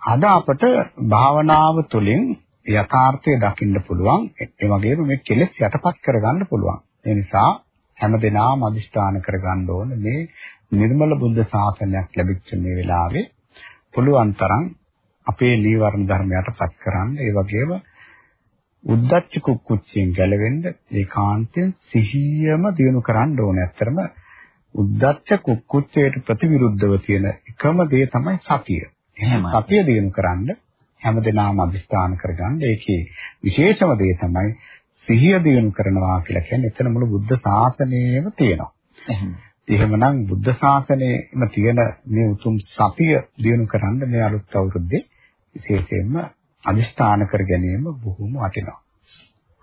අද අපට භාවනාව තුළින් යථාර්ථය දකින්න පුළුවන්. ඒ වගේම මේ කෙලෙස් යටපත් කරගන්න පුළුවන්. ඒ නිසා හැමදෙනාම අදිෂ්ඨාන කරගන්න ඕන මේ නිර්මල බුද්ධ ශාසනයක් ලැබිච්ච මේ වෙලාවේ පුළුවන් තරම් අපේ නීවරණ ධර්මයටපත් කරන්න ඒ වගේම උද්දච්ච කුක්කුච්චෙන් ගැලවෙන්න ඒකාන්තයෙන් සිහියම දිනු කරන්න ඕනේ. ඇත්තරම උද්දච්ච කුක්කුච්චයට ප්‍රතිවිරුද්ධව තියෙන එකම දේ තමයි සතිය. එහෙමයි. සතිය දිනු කරන්න හැමදෙනාම අදිස්ථාන කරගන්න. ඒකේ විශේෂම දේ තමයි සිහිය දිනු කරනවා කියලා කියන්නේ එතන මුළු බුද්ධ ශාසනයම තියෙනවා. එහෙමයි. එහෙමනම් බුද්ධ ශාසනයේම තියෙන මේ උතුම් සතිය දිනු කරන්න මේ අලුත් අවුරුද්දේ විශේෂයෙන්ම අදිස්ථාන කර ගැනීම බොහොම වටිනවා.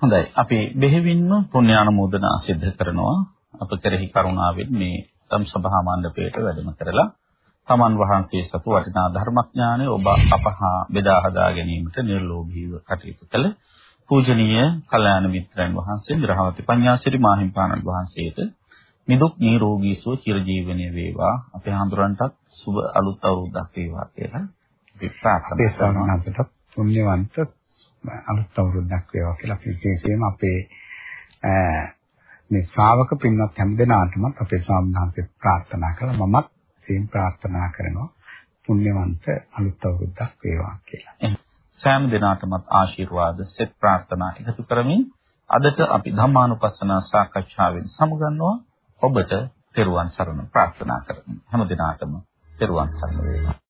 හොඳයි. අපි බෙහෙවින්ම පුණ්‍යානුමෝදනා සිද්ධ කරනවා. අප කෙරෙහි කරුණාවෙන් මේ තම් සභා මණ්ඩපයට වැඩම කරලා තමන් වහන්සේ සතු වටිනා ධර්මඥානය ඔබ අපහා බෙදා හදා ගැනීමට නිර්ලෝභීව කටයුතු කළ පූජනීය කල්යාණ මිත්‍රයන් වහන්සේ ග්‍රහවති පඤ්ඤාසිරි මාහිම්පාණන් වහන්සේට නිදුක් නිරෝගී සුව චිරජීවනයේ වේවා අපේ හඳුරන්ටත් සුබ අලුත් අවුරුද්දක් වේවා කියලා අපි ප්‍රාර්ථනා කරනවා. පුණ්‍යවන්ත අලුත් අවුරුද්දක් වේවා කියලා අපි විශේෂයෙන්ම අපේ මේ ශ්‍රාවක පින්වත් හැමදෙනාටම අපේ ස්වාමීන් ප්‍රාර්ථනා කළා. මමත් සීන් ප්‍රාර්ථනා කරනවා පුණ්‍යවන්ත අලුත් අවුරුද්දක් වේවා කියලා. සෑම දිනාටමත් ආශිර්වාද සෙත් ප්‍රාර්ථනා එකතු කරමින් අදට අපි ධම්මානුපස්සන සාකච්ඡාවෙන් සමුගන්නවා. ඔබට තෙරුවන් සරණ ප්‍රාර්ථනා කරමු. හැම දිනාටම තෙරුවන් සරණ වේවා.